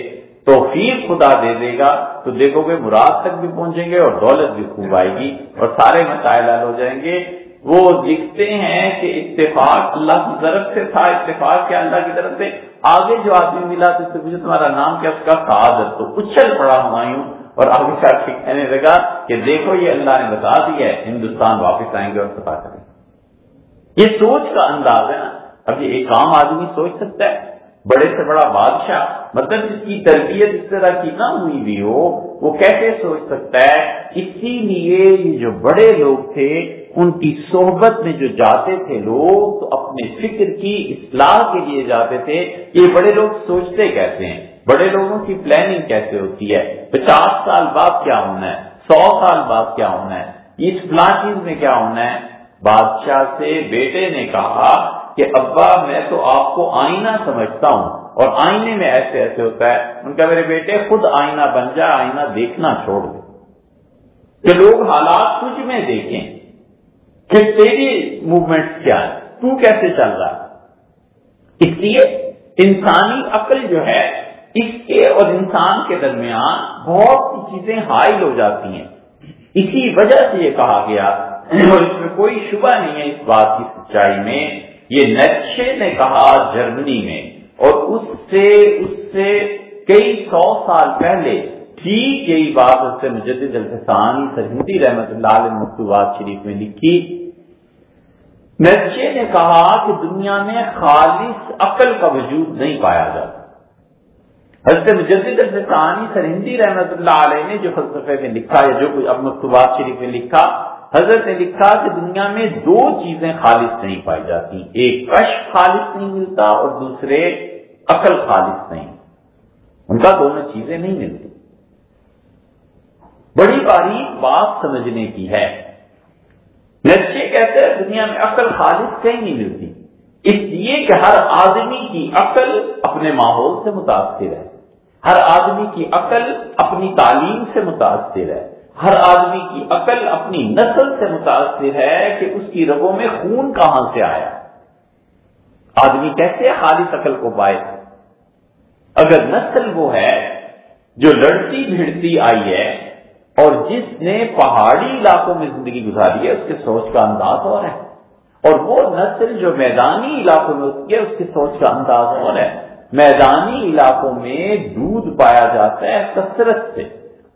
توفیق خدا دے دے گا، تو دیکھو گے مراد تک بھی پہنچیں گے اور دولت بھی خوب آئے گی اور سارے مسائل حل ہو جائیں گے۔ وہ لکھتے ہیں کہ اتفاق اللہ کی طرف سے تھا، اتفاق کیا اللہ کی طرف سے؟ آگے جو آدمی ملا تو اس سے مجھے تمہارا نام کیا؟ اس کا سعادت تو اچھل پڑا ہمایوں اور آگے جا کے کہنے لگا کہ دیکھو یہ اللہ نے بتا دیا ہے، ہندوستان واپس آئیں گے اور پتا کریں یہ سوچ کا انداز ہے نا۔ اب یہ ایک عام آدمی سوچ سکتا ہے۔ بڑے سے بڑا بادشاہ مطلب جس کی تربیت اس طرح کی نہ ہوئی بھی ہو، وہ کیسے سوچ سکتا ہے؟ اسی لیے یہ جو بڑے لوگ تھے، ان کی صحبت میں جو جاتے تھے لوگ، تو اپنے فکر کی اصلاح کے لیے جاتے تھے۔ یہ بڑے لوگ سوچتے کیسے ہیں؟ بڑے لوگوں کی پلاننگ کیسے ہوتی ہے؟ پچاس سال بعد کیا ہونا ہے؟ سو سال بعد کیا ہونا ہے؟ اس فلاں چیز میں کیا ہونا ہے؟ بادشاہ سے بیٹے نے کہا کہ ابا، میں تو آپ کو آئینہ سمجھتا ہوں اور آئینے میں ایسے ایسے ہوتا ہے۔ ان کا میرے بیٹے، خود آئینہ بن جائے آئینہ دیکھنا چھوڑ دے کہ لوگ حالات تجھ میں دیکھیں کہ تیری موومنٹ کیا ہے تو کیسے چل رہا ہے؟ اس لیے انسانی عقل جو ہے اس کے اور انسان کے درمیان بہت سی چیزیں حائل ہو جاتی ہیں۔ اسی وجہ سے یہ کہا گیا اور اس میں کوئی شبہ نہیں ہے اس بات کی سچائی میں۔ یہ نچے نے کہا جرمنی میں۔ اور اس سے اس سے کئی سو سال پہلے ٹھیک یہی بات اس سے مجدد الفسانی سرحدی رحمت اللہ علیہ مکتوبات شریف میں لکھی۔ نچے نے کہا کہ دنیا میں خالص عقل کا وجود نہیں پایا جاتا۔ حضرت مجدد الفسانی سرہندی رحمت اللہ علیہ نے جو فلسفے میں لکھا یا جو کچھ اب مکتوبات شریف میں لکھا، حضرت نے لکھا کہ دنیا میں دو چیزیں خالص نہیں پائی جاتی، ایک کش خالص نہیں ملتا اور دوسرے عقل خالص نہیں۔ ان کا دونوں چیزیں نہیں ملتی۔ بڑی باریک بات سمجھنے کی ہے۔ نچے کہتے ہیں دنیا میں عقل خالص کہیں نہیں ملتی۔ اس لیے کہ ہر آدمی کی عقل اپنے ماحول سے متاثر ہے۔ ہر آدمی کی عقل اپنی تعلیم سے متاثر ہے۔ ہر آدمی کی عقل اپنی نسل سے متاثر ہے کہ اس کی رگوں میں خون کہاں سے آیا۔ آدمی کیسے خالص عقل کو پائے؟ اگر نسل وہ ہے جو لڑتی بھیڑتی آئی ہے اور جس نے پہاڑی علاقوں میں زندگی گزاری ہے، اس کے سوچ کا انداز اور ہے۔ اور وہ نسل جو میدانی علاقوں میں ہوتی ہے، اس کی سوچ کا انداز اور ہے؟ میدانی علاقوں میں دودھ پایا جاتا ہے کثرت سے،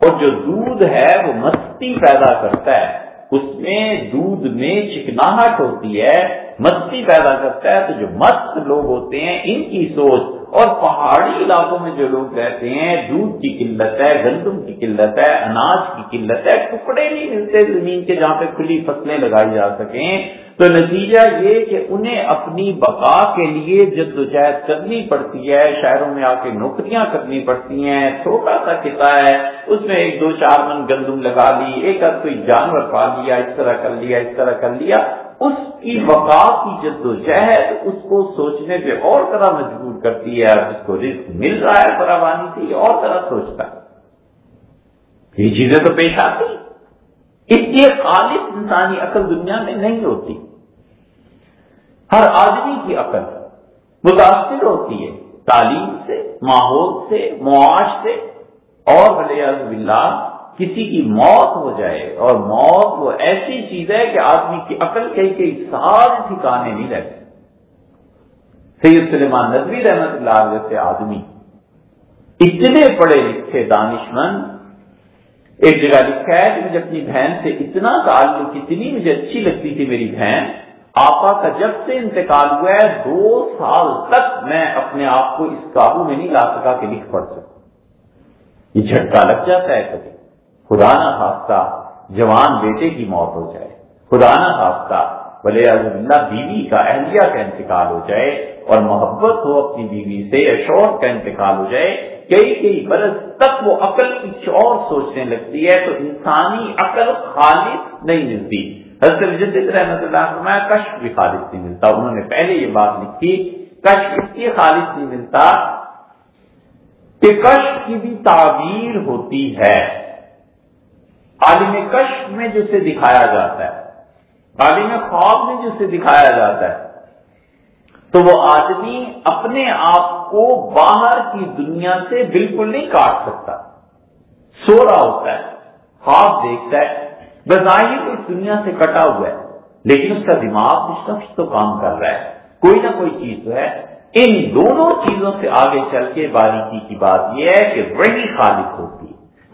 اور جو دودھ ہے، وہ مستی پیدا کرتا ہے۔ اس میں دودھ میں چکناہٹ ہوتی ہے، مستی پیدا کرتا ہے، تو جو مست لوگ ہوتے ہیں، ان کی سوچ اور پہاڑی علاقوں میں جو لوگ رہتے ہیں، دودھ کی قلت ہے، گندم کی قلت ہے، اناج کی قلت ہے، ٹکڑے نہیں ملتے زمین کے جہاں پہ کھلی فصلیں لگائی جا سکیں۔ تو نتیجہ یہ کہ انہیں اپنی بقا کے لیے جد و جہد کرنی پڑتی ہے، شہروں میں آ کے نوکریاں کرنی پڑتی ہیں۔ چھوٹا سا قطع ہے، اس میں ایک دو چار من گندم لگا لی، ایک آدھ کوئی جانور پا لیا، اس طرح کر لیا، اس طرح کر لیا۔ اس کی بقا کی جد و جہد اس کو سوچنے پہ اور طرح مجبور کرتی ہے جس کو رزق مل رہا ہے، فراوانی سے یہ اور طرح سوچتا ہے۔ یہ چیزیں تو پیش آتی اس لیے خالص انسانی عقل دنیا میں نہیں ہوتی۔ ہر آدمی کی عقل متاثر ہوتی ہے۔ تعلیم سے، ماحول سے، معاش سے اور بلّہ کسی کی موت ہو جائے اور موت وہ ایسی چیز ہے کہ آدمی کی عقل کئی کئی سال ٹھکانے نہیں رہتے۔ سید سلیمان ندوی رحمت اللہ جیسے آدمی اتنے پڑھے لکھے دانشمند ایک جگہ لکھا ہے کہ مجھے اپنی بہن سے اتنا تعلق، اتنی مجھے اچھی لگتی تھی میری بہن۔ آپا کا جب سے انتقال ہوا ہے، دو سال تک میں اپنے آپ کو اس قابو میں نہیں لا سکا کہ لکھ پڑھ سکوں۔ یہ جھٹکا لگ جاتا ہے کبھی۔ خدا نہ خاصہ جوان بیٹے کی موت ہو جائے۔ خدا نہ خاصہ بلے اللہ بیوی کا اہلیہ کا انتقال ہو جائے اور محبت ہو اپنی بیوی سے یا شور کا انتقال ہو جائے۔ کئی کئی برس تک وہ عقل کچھ اور سوچنے لگتی ہے تو انسانی عقل خالص نہیں ملتی۔ حضرت رحمت اللہ فرمایا، کشف بھی خالص نہیں ملتا۔ انہوں نے پہلے یہ بات لکھی، کشف اس لیے خالص نہیں ملتا کہ کشف کی بھی تعبیر ہوتی ہے۔ عالم کشف میں جسے دکھایا جاتا ہے، عالم خواب میں جسے دکھایا جاتا ہے، تو وہ آدمی اپنے آپ کو باہر کی دنیا سے بالکل نہیں کاٹ سکتا۔ سو رہا ہوتا ہے، خواب دیکھتا ہے، بظاہر اس دنیا سے کٹا ہوا ہے، لیکن اس کا دماغ کچھ نہ کچھ تو کام کر رہا ہے۔ کوئی نہ کوئی چیز تو ہے۔ ان دونوں چیزوں سے آگے چل کے باریکی کی بات یہ ہے کہ وہی خالص ہوتی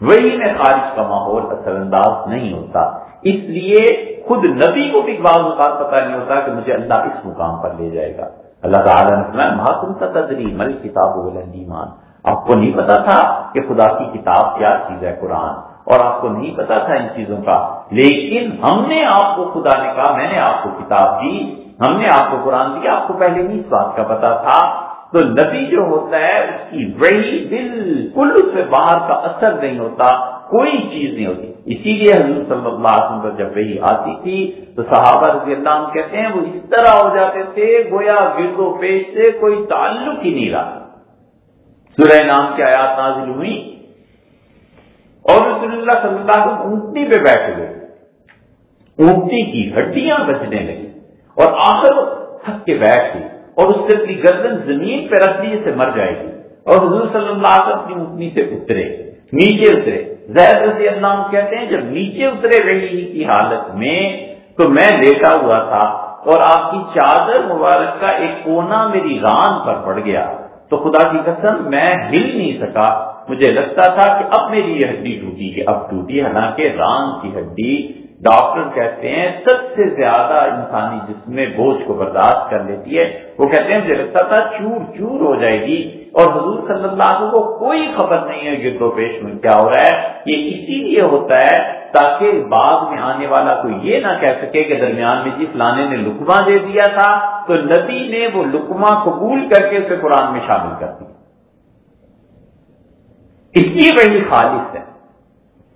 وہی میں خارج کا ماحول اثر انداز نہیں ہوتا۔ اس لیے خود نبی کو بھی بعض اوقات پتا نہیں ہوتا کہ مجھے اللہ اس مقام پر لے جائے گا۔ اللہ تعالیٰ نے محتم کا تدری مل کتاب ایمان آپ کو نہیں پتا تھا کہ خدا کی کتاب کیا چیز ہے قرآن، اور آپ کو نہیں پتا تھا ان چیزوں کا۔ لیکن ہم نے آپ کو خدا نے کہا، میں نے آپ کو کتاب دی، ہم نے آپ کو قرآن دیا آپ کو پہلے نہیں اس بات کا پتا تھا تو نبی جو ہوتا ہے، اس کی وہی بالکل اس سے باہر کا اثر نہیں ہوتا، کوئی چیز نہیں ہوتی۔ اسی لیے حضور صلی اللہ علیہ وسلم جب وہی آتی تھی، تو صحابہ رضی اللہ عنہ کہتے ہیں، وہ اس طرح ہو جاتے تھے، گویا گرد و پیش سے کوئی تعلق ہی نہیں رہا۔ سورہ نام کی آیات نازل ہوئی۔ اور رسول اللہ صلی اللہ علیہ وسلم اونٹنی پہ بیٹھ گئے اونٹنی کی ہڈیاں بچنے لگی۔ اور آخر تھک کے بیٹھ گئی اور اس سے اپنی گردن زمین پہ رکھ دی سے مر جائے گی۔ اور حضور صلی اللہ علیہ وسلم اپنی اونٹنی سے اترے، نیچے اترے۔ زید رضی اللہ عنہ کہتے ہیں، جب نیچے اترے رہی کی حالت میں تو میں لیٹا ہوا تھا اور آپ کی چادر مبارک کا ایک کونا میری ران پر پڑ گیا۔ تو خدا کی قسم، میں ہل نہیں سکا۔ مجھے لگتا تھا کہ اب میری یہ ہڈی ٹوٹی کہ اب ٹوٹی حالانکہ ران کی ہڈی ڈاکٹر کہتے ہیں سب سے زیادہ انسانی جسم میں بوجھ کو برداشت کر لیتی ہے۔ وہ کہتے ہیں مجھے لگتا تھا چور چور ہو جائے گی۔ اور حضور صلی اللہ علیہ کو کوئی خبر نہیں ہے گرد و پیش میں کیا ہو رہا ہے۔ یہ اسی لیے ہوتا ہے تاکہ بعد میں آنے والا کوئی یہ نہ کہہ سکے کہ درمیان میں جی فلانے نے لکما دے دیا تھا، تو نبی نے وہ لکما قبول کر کے اسے قرآن میں شامل کر دیا۔ اس لیے وہی خالص ہے۔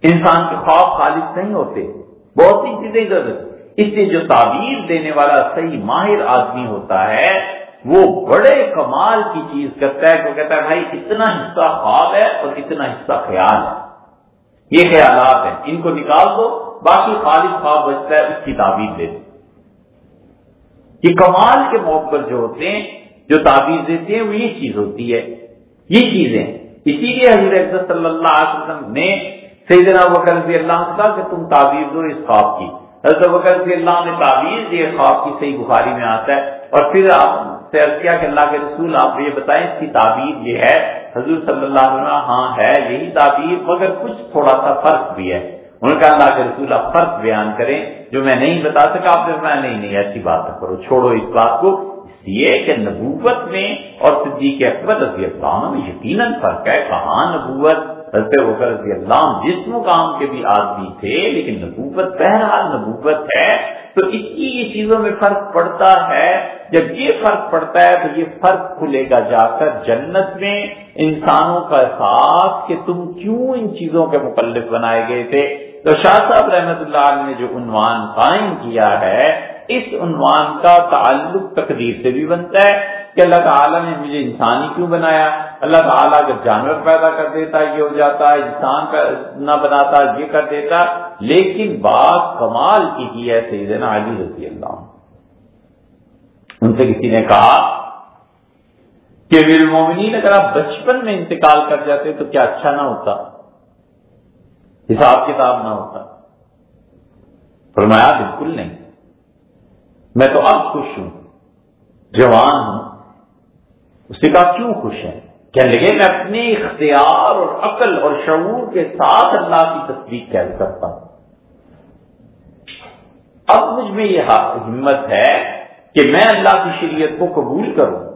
انسان کے خواب خالص نہیں ہوتے۔ بہت سی چیزیں ضرورت اس لیے جو تعبیر دینے والا صحیح ماہر آدمی ہوتا ہے، وہ بڑے کمال کی چیز کرتا ہے، وہ کہتا ہے، بھائی، اتنا حصہ خواب ہے اور اتنا حصہ خیال ہے۔ یہ خیالات ہیں۔ ان کو نکال دو، باقی خالص خواب بچتا ہے، اس کی تعبیر دے دو۔ یہ کمال کے موقع پر جو ہوتے ہیں، جو تعبیر دیتے ہیں، وہ یہ چیز ہوتی ہے۔ یہ چیزیں۔ اسی لیے حضرت صلی اللہ علیہ وسلم نے سیدنا بکر رضی اللہ عنہ کہا کہ تم تعبیر دو اس خواب کی۔ حضرت بکر رضی اللہ نے تعبیر دی خواب کی، صحیح بخاری میں آتا ہے۔ اور پھر آپ سے کیا کہ اللہ کے رسول آپ یہ بتائیں اس کی تعبیر یہ ہے۔ حضور صلی اللہ علیہ وسلم ہاں ہے، یہی تعبیر، مگر کچھ تھوڑا سا فرق بھی ہے۔ انہوں نے کہا، اللہ کے رسول آپ فرق بیان کریں، جو میں نہیں بتا سکا، آپ نے میں نہیں نہیں، ایسی بات نہ کرو، چھوڑو اس بات کو۔ اس لیے کہ نبوت میں اور صدیق اکبر رضی اللہ میں یقیناً فرق ہے، کہاں نبوت حضرت بکر رضی اللہ جس مقام کے بھی آدمی تھے، لیکن نبوت، بہرحال نبوت ہے، تو اس کی یہ چیزوں میں فرق پڑتا ہے۔ جب یہ فرق پڑتا ہے، تو یہ فرق کھلے گا جا کر جنت میں۔ انسانوں کا احساس کہ تم کیوں ان چیزوں کے مقلف بنائے گئے تھے۔ تو شاہ صاحب رحمت اللہ علیہ نے جو عنوان قائم کیا ہے، اس عنوان کا تعلق تقدیر سے بھی بنتا ہے۔ کہ اللہ تعالیٰ نے مجھے انسانی کیوں بنایا؟ اللہ تعالیٰ اگر جانور پیدا کر دیتا یہ ہو جاتا انسان نہ بناتا، یہ کر دیتا۔ لیکن بات کمال کی ہے، سیدنا علی رضی اللہ ان سے کسی نے کہا کہ میرے مومنین، اگر آپ بچپن میں انتقال کر جاتے تو کیا اچھا نہ ہوتا؟ حساب کتاب نہ ہوتا۔ فرمایا، بالکل نہیں۔ میں تو اب خوش ہوں، جوان ہوں۔ اس نے کہا، کیوں خوش ہے کہنے لگے، میں اپنے اختیار اور عقل اور شعور کے ساتھ اللہ کی تصدیق کہہ کرتا ہوں. اب مجھ میں یہ ہمت ہے کہ میں اللہ کی شریعت کو قبول کروں۔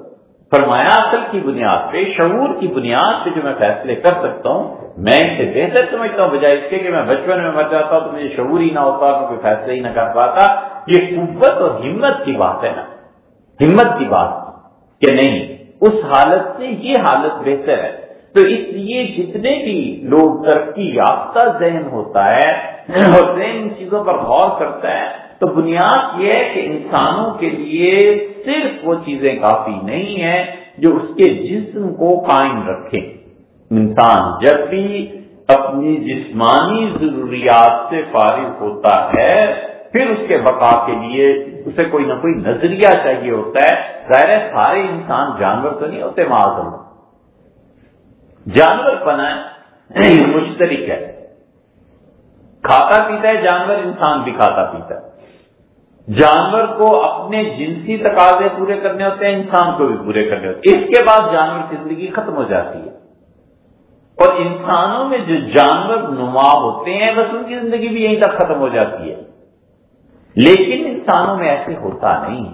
فرمایا، عقل کی بنیاد پہ، شعور کی بنیاد پہ جو میں فیصلے کر سکتا ہوں، میں ان سے بہتر سمجھتا ہوں، بجائے اس کے کہ میں بچپن میں مر جاتا ہوں تو مجھے شعور ہی نہ ہوتا، میں کوئی فیصلے ہی نہ کر پاتا۔ یہ قوت اور ہمت کی بات ہے نا۔ ہمت کی بات کہ نہیں اس حالت سے یہ حالت بہتر ہے۔ تو اس لیے جتنے بھی لوگ ترقی یافتہ ذہن ہوتا ہے اور ذہن ان چیزوں پر غور کرتا ہے، تو بنیاد یہ ہے کہ انسانوں کے لیے صرف وہ چیزیں کافی نہیں ہیں جو اس کے جسم کو قائم رکھیں۔ انسان جب بھی اپنی جسمانی ضروریات سے فارغ ہوتا ہے، پھر اس کے بقا کے لیے اسے کوئی نہ کوئی نظریہ چاہیے ہوتا ہے۔ ظاہر ہے سارے انسان جانور تو نہیں ہوتے معذم جانور پنا مشترک ہے۔ کھاتا پیتا ہے، جانور انسان بھی کھاتا پیتا ہے۔ جانور کو اپنے جنسی تقاضے پورے کرنے ہوتے ہیں، انسان کو بھی پورے کرنے ہوتے ہیں۔ اس کے بعد جانور کی زندگی ختم ہو جاتی ہے۔ اور انسانوں میں جو جانور نما ہوتے ہیں، بس ان کی زندگی بھی یہیں تک ختم ہو جاتی ہے۔ لیکن انسانوں میں ایسے ہوتا نہیں۔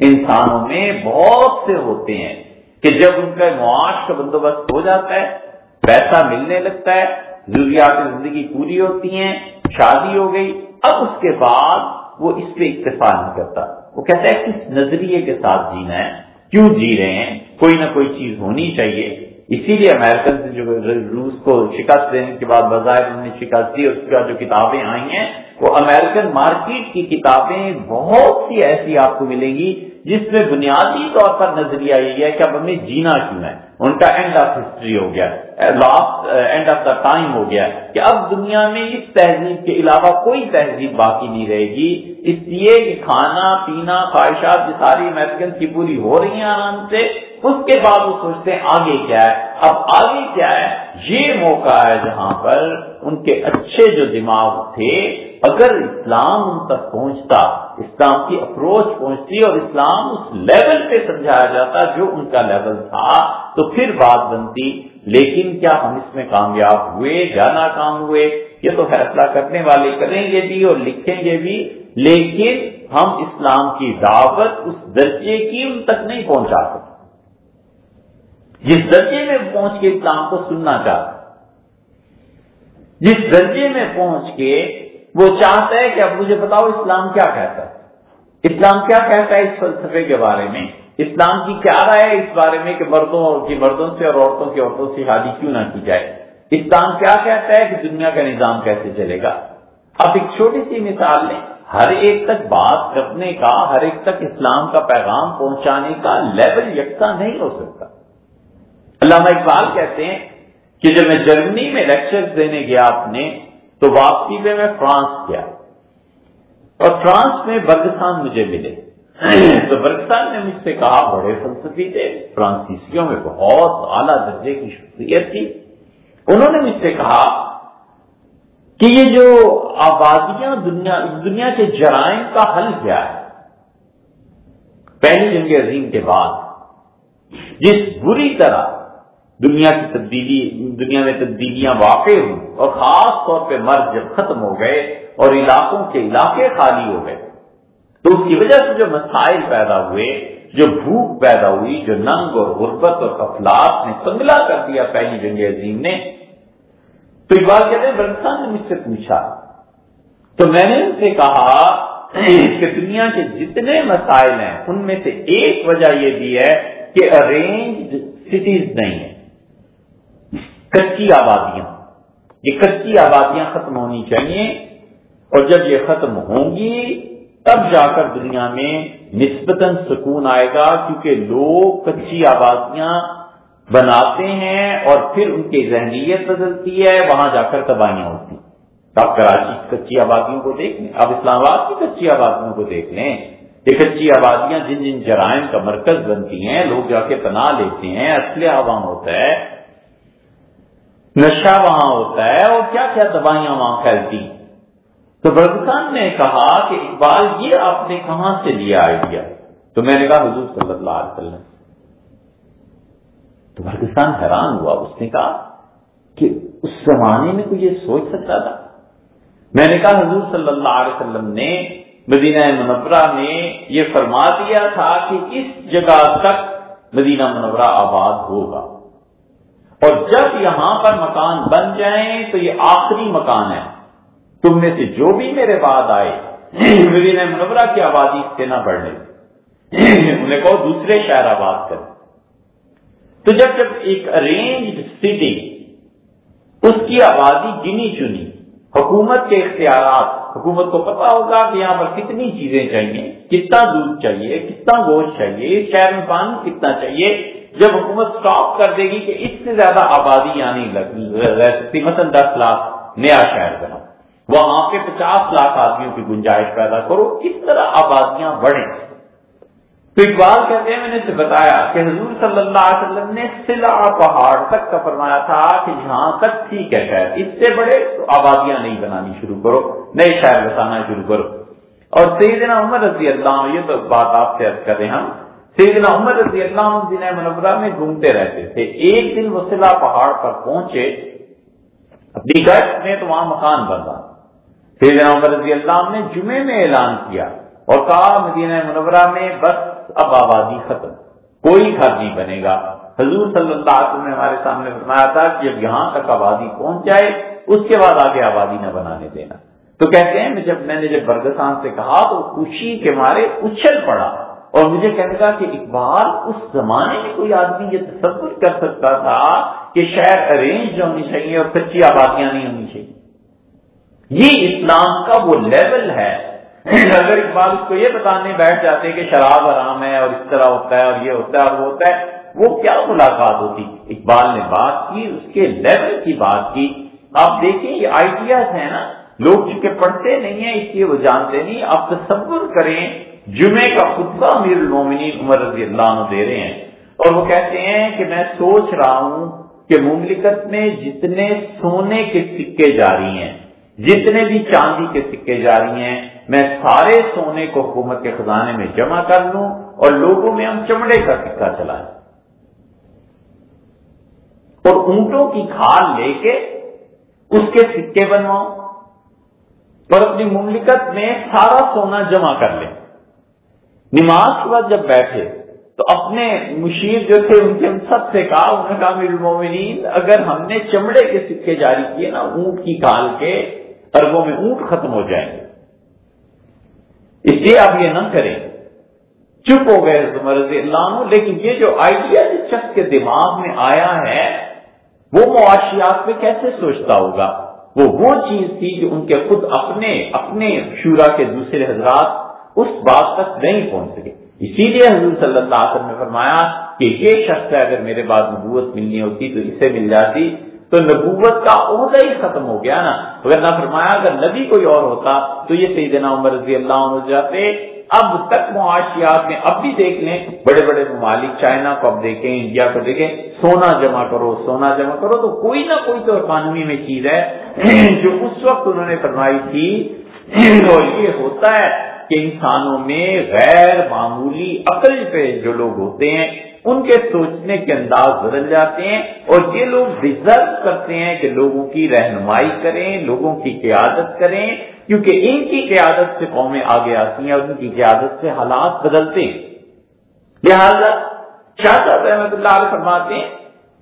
انسانوں میں بہت سے ہوتے ہیں کہ جب ان کا معاش کا بندوبست ہو جاتا ہے، پیسہ ملنے لگتا ہے، ضروریات زندگی پوری ہوتی ہیں، شادی ہو گئی، اب اس کے بعد وہ اس پہ اکتفا نہیں کرتا۔ وہ کہتا ہے، کس نظریے کے ساتھ جینا ہے؟ کیوں جی رہے ہیں؟ کوئی نہ کوئی چیز ہونی چاہیے۔ اسی لیے امیرکن سے جو روس کو شکست دینے کے بعد بظاہر انہوں نے شکست دی اس کے بعد جو کتابیں آئی ہیں وہ امریکن مارکیٹ کی کتابیں بہت سی ایسی آپ کو ملیں گی جس میں بنیادی طور پر نظریہ یہ ہے کہ اب ہمیں جینا کیوں ہے۔ ان کا اینڈ آف ہسٹری ہو گیا۔ Last end of the time ہو گیا کہ اب دنیا میں اس تہذیب کے علاوہ کوئی تہذیب باقی نہیں رہے گی۔ اس لیے کہ کھانا، پینا، خواہشات یہ ساری امیرکن کی پوری ہو رہی ہیں آرام سے۔ اس کے بعد وہ سوچتے ہیں آگے کیا ہے؟ اب آگے کیا ہے؟ یہ موقع ہے جہاں پر ان کے اچھے جو دماغ تھے، اگر اسلام ان تک پہنچتا، اسلام کی اپروچ پہنچتی اور اسلام اس لیول پہ سمجھایا جاتا جو ان کا لیول تھا، تو پھر بات بنتی۔ لیکن کیا ہم اس میں کامیاب ہوئے یا ناکام ہوئے؟ یہ تو فیصلہ کرنے والے کریں گے بھی اور لکھیں گے بھی۔ لیکن ہم اسلام کی دعوت اس درجے کی ان تک نہیں پہنچا سکتے۔ جس درجے میں پہنچ کے اسلام کو سننا چاہتا جس درجے میں پہنچ کے وہ چاہتا ہے کہ اب مجھے بتاؤ اسلام کیا کہتا ہے؟ اسلام کیا کہتا ہے اس فلسفے کے بارے میں؟ اسلام کی کیا رائے ہے اس بارے میں کہ مردوں کی مردوں سے اور عورتوں کی عورتوں سے شادی کیوں نہ کی جائے؟ اسلام کیا کہتا ہے کہ دنیا کا نظام کیسے چلے گا؟ اب ایک چھوٹی سی مثال لیں، ہر ایک تک بات کرنے کا، ہر ایک تک اسلام کا پیغام پہنچانے کا لیول یکساں نہیں ہو سکتا۔ علامہ اقبال کہتے ہیں کہ جب میں جرمنی میں لیکچر دینے گیا اپنے، تو واپسی میں میں فرانس گیا۔ اور فرانس میں برگستان مجھے ملے۔ تو برگستان نے مجھ سے کہا، بڑے فلسفی تھے، فرانسیسیوں میں بہت اعلیٰ درجے کی شخصیت تھی۔ انہوں نے مجھ سے کہا کہ یہ جو آبادیاں دنیا دنیا کے جرائم کا حل کیا ہے۔ پہلی جنگ عظیم کے بعد جس بری طرح دنیا کی تبدیلی، دنیا میں تبدیلیاں واقع ہوئی اور خاص طور پہ مرد جب ختم ہو گئے اور علاقوں کے علاقے خالی ہو گئے۔ تو اس کی وجہ سے جو مسائل پیدا ہوئے، جو بھوک پیدا ہوئی، جو ننگ اور غربت اور افلاس نے پنگلا کر دیا پہلی جنگ عظیم نے۔ تو اقبال کہتے ہیں برسان نے مجھ سے پوچھا۔ تو میں نے ان سے کہا کہ دنیا کے جتنے مسائل ہیں، ان میں سے ایک وجہ یہ بھی ہے کہ ارینج سٹیز نہیں ہے کچی آبادیاں۔ یہ کچی آبادیاں ختم ہونی چاہیے اور جب یہ ختم ہوں گی، تب جا کر دنیا میں نسبتاً سکون آئے گا، کیونکہ لوگ کچی آبادیاں بناتے ہیں اور پھر ان کی ذہنیت بدلتی ہے، وہاں جا کر تباہیاں ہوتی ہیں۔ آپ کراچی کی کچی آبادیوں کو دیکھ لیں۔ آپ اسلام آباد کی کچی آبادیوں کو دیکھ لیں۔ یہ کچی آبادیاں جن جن جرائم کا مرکز بنتی ہیں، لوگ جا کے پناہ لیتے ہیں، اصل عوام ہوتا ہے نشہ وہاں ہوتا ہے، اور کیا کیا دوائیاں وہاں پھیلتی تو برگستان نے کہا کہ اقبال یہ آپ نے کہاں سے لیا آئیڈیا؟ تو میں نے کہا حضور صلی اللہ علیہ وسلم۔ تو برگستان حیران ہوا، اس نے کہا کہ اس زمانے میں کوئی یہ سوچ سکتا تھا؟ میں نے کہا حضور صلی اللہ علیہ وسلم نے، مدینہ منورہ میں یہ فرما دیا تھا کہ اس جگہ تک مدینہ منورہ آباد ہوگا۔ اور جب یہاں پر مکان بن جائیں تو یہ آخری مکان ہے۔ تم میں سے جو بھی میرے بعد آئے مدینہ منورہ کی آبادی سے نہ بڑھنے انہیں کہو دوسرے شہر آباد کر تو جب جب ایک ارینج سٹی اس کی آبادی گنی چنی، حکومت کے اختیارات، حکومت کو پتا ہوگا کہ یہاں پر کتنی چیزیں چاہیے، کتنا دودھ چاہیے، کتنا گوشت چاہیے، شہر میں پانی کتنا چاہیے جب حکومت اسٹاپ کر دے گی کہ اس سے زیادہ آبادی یعنی رہ سکتی مثلا دس لاکھ نیا شہر بنا وہاں کے پچاس لاکھ آدمیوں کی گنجائش پیدا کرو۔ کس طرح آبادیاں بڑھیں۔ تو اقبال کہتے ہیں، میں نے بتایا کہ حضور صلی اللہ علیہ وسلم نے سلا پہاڑ تک کا فرمایا تھا کہ یہاں تک ٹھیک ہے شہر، اس سے بڑے تو آبادیاں نہیں بنانی شروع کرو، نئے شہر بسانا شروع کرو۔ اور سیدنا عمر رضی اللہ یہ تو بات آپ سے عرض کریں ہم سیدنا عمر رضی اللہ عنہ دن منورہ میں گھومتے رہتے تھے، ایک دن وسیلہ پہاڑ پر پہنچے، اپنی گشت میں تو وہاں مکان بن رہا سیدنا عمر رضی اللہ عنہ نے جمعے میں اعلان کیا اور کہا، مدینہ منورہ میں بس اب آبادی ختم، کوئی گھر نہیں بنے گا۔ حضور صلی اللہ علیہ وسلم نے ہمارے سامنے فرمایا تھا کہ جب یہاں تک آبادی پہنچ جائے، اس کے بعد آگے آبادی نہ بنانے دینا۔ تو کہتے ہیں جب میں نے جب برگسان سے کہا تو خوشی کے مارے اچھل پڑا۔ اور مجھے کہنے لگا کہ اقبال اس زمانے میں کوئی آدمی یہ تصور کر سکتا تھا کہ شہر ارینج ہونی چاہیے اور کچی آبادیاں نہیں ہونی چاہیے۔ یہ اسلام کا وہ لیول ہے۔ اگر اقبال اس کو یہ بتانے بیٹھ جاتے کہ شراب آرام ہے اور اس طرح ہوتا ہے اور یہ ہوتا ہے اور وہ ہوتا ہے، وہ کیا ملاقات ہوتی؟ اقبال نے بات کی، اس کے لیول کی بات کی۔ آپ دیکھیں، یہ آئیڈیاز ہیں نا۔ لوگ چونکہ پڑھتے نہیں ہیں، اس لیے وہ جانتے نہیں۔ آپ تصور کریں جمعے کا خطبہ امیر المومنین عمر رضی اللہ عنہ دے رہے ہیں اور وہ کہتے ہیں کہ میں سوچ رہا ہوں کہ مملکت میں جتنے سونے کے سکے جاری ہیں، جتنے بھی چاندی کے سکے جاری ہیں، میں سارے سونے کو حکومت کے خزانے میں جمع کر لوں اور لوگوں میں ہم چمڑے کا سکہ چلائیں۔ اور اونٹوں کی کھال لے کے اس کے سکے بنواؤں اور اپنی مملکت میں سارا سونا جمع کر لیں۔ نماز کے بعد جب بیٹھے تو اپنے مشیر جو تھے، ان کے سب سے کہا، انہوں نے کہا المومنین، اگر ہم نے چمڑے کے سکے جاری کیے نا، اونٹ کی کال کے اربوں میں اونٹ ختم ہو جائیں گے۔ اس لیے آپ یہ نہ کریں۔ چپ ہو گئے رضی اللہ عنہ، لیکن یہ جو آئیڈیا جس شخص کے دماغ میں آیا ہے، وہ معاشیات میں کیسے سوچتا ہوگا؟ وہ وہ چیز تھی جو ان کے خود اپنے اپنے شورا کے دوسرے حضرات اس بات تک نہیں پہنچ سکے۔ اسی لیے حضور صلی اللہ علیہ وسلم نے فرمایا کہ یہ شخص ہے، اگر میرے بعد نبوت ملنی ہوتی، تو اسے مل جاتی۔ تو نبوت کا عہدہ ہی ختم ہو گیا نا۔ اگر نہ فرمایا، اگر نبی کوئی اور ہوتا، تو یہ سیدنا عمر رضی اللہ عنہ جاتے اب تک معاشیات میں اب بھی دیکھ لیں۔ بڑے بڑے ممالک چائنا کو اب دیکھیں، انڈیا کو دیکھیں۔ سونا جمع کرو، سونا جمع کرو، تو کوئی نہ کوئی تو اکانومی میں چیز ہے۔ جو اس وقت انہوں نے فرمائی تھی اور یہ ہوتا ہے کہ انسانوں میں غیر معمولی عقل پہ جو لوگ ہوتے ہیں، ان کے سوچنے کے انداز بدل جاتے ہیں اور یہ لوگ ڈیزرو کرتے ہیں کہ لوگوں کی رہنمائی کریں، لوگوں کی قیادت کریں، کیونکہ ان کی قیادت سے قومیں آگے آتی ہیں اور ان کی قیادت سے حالات بدلتے ہیں۔ لہذا شاہ صاحب رحمت اللہ علیہ فرماتے ہیں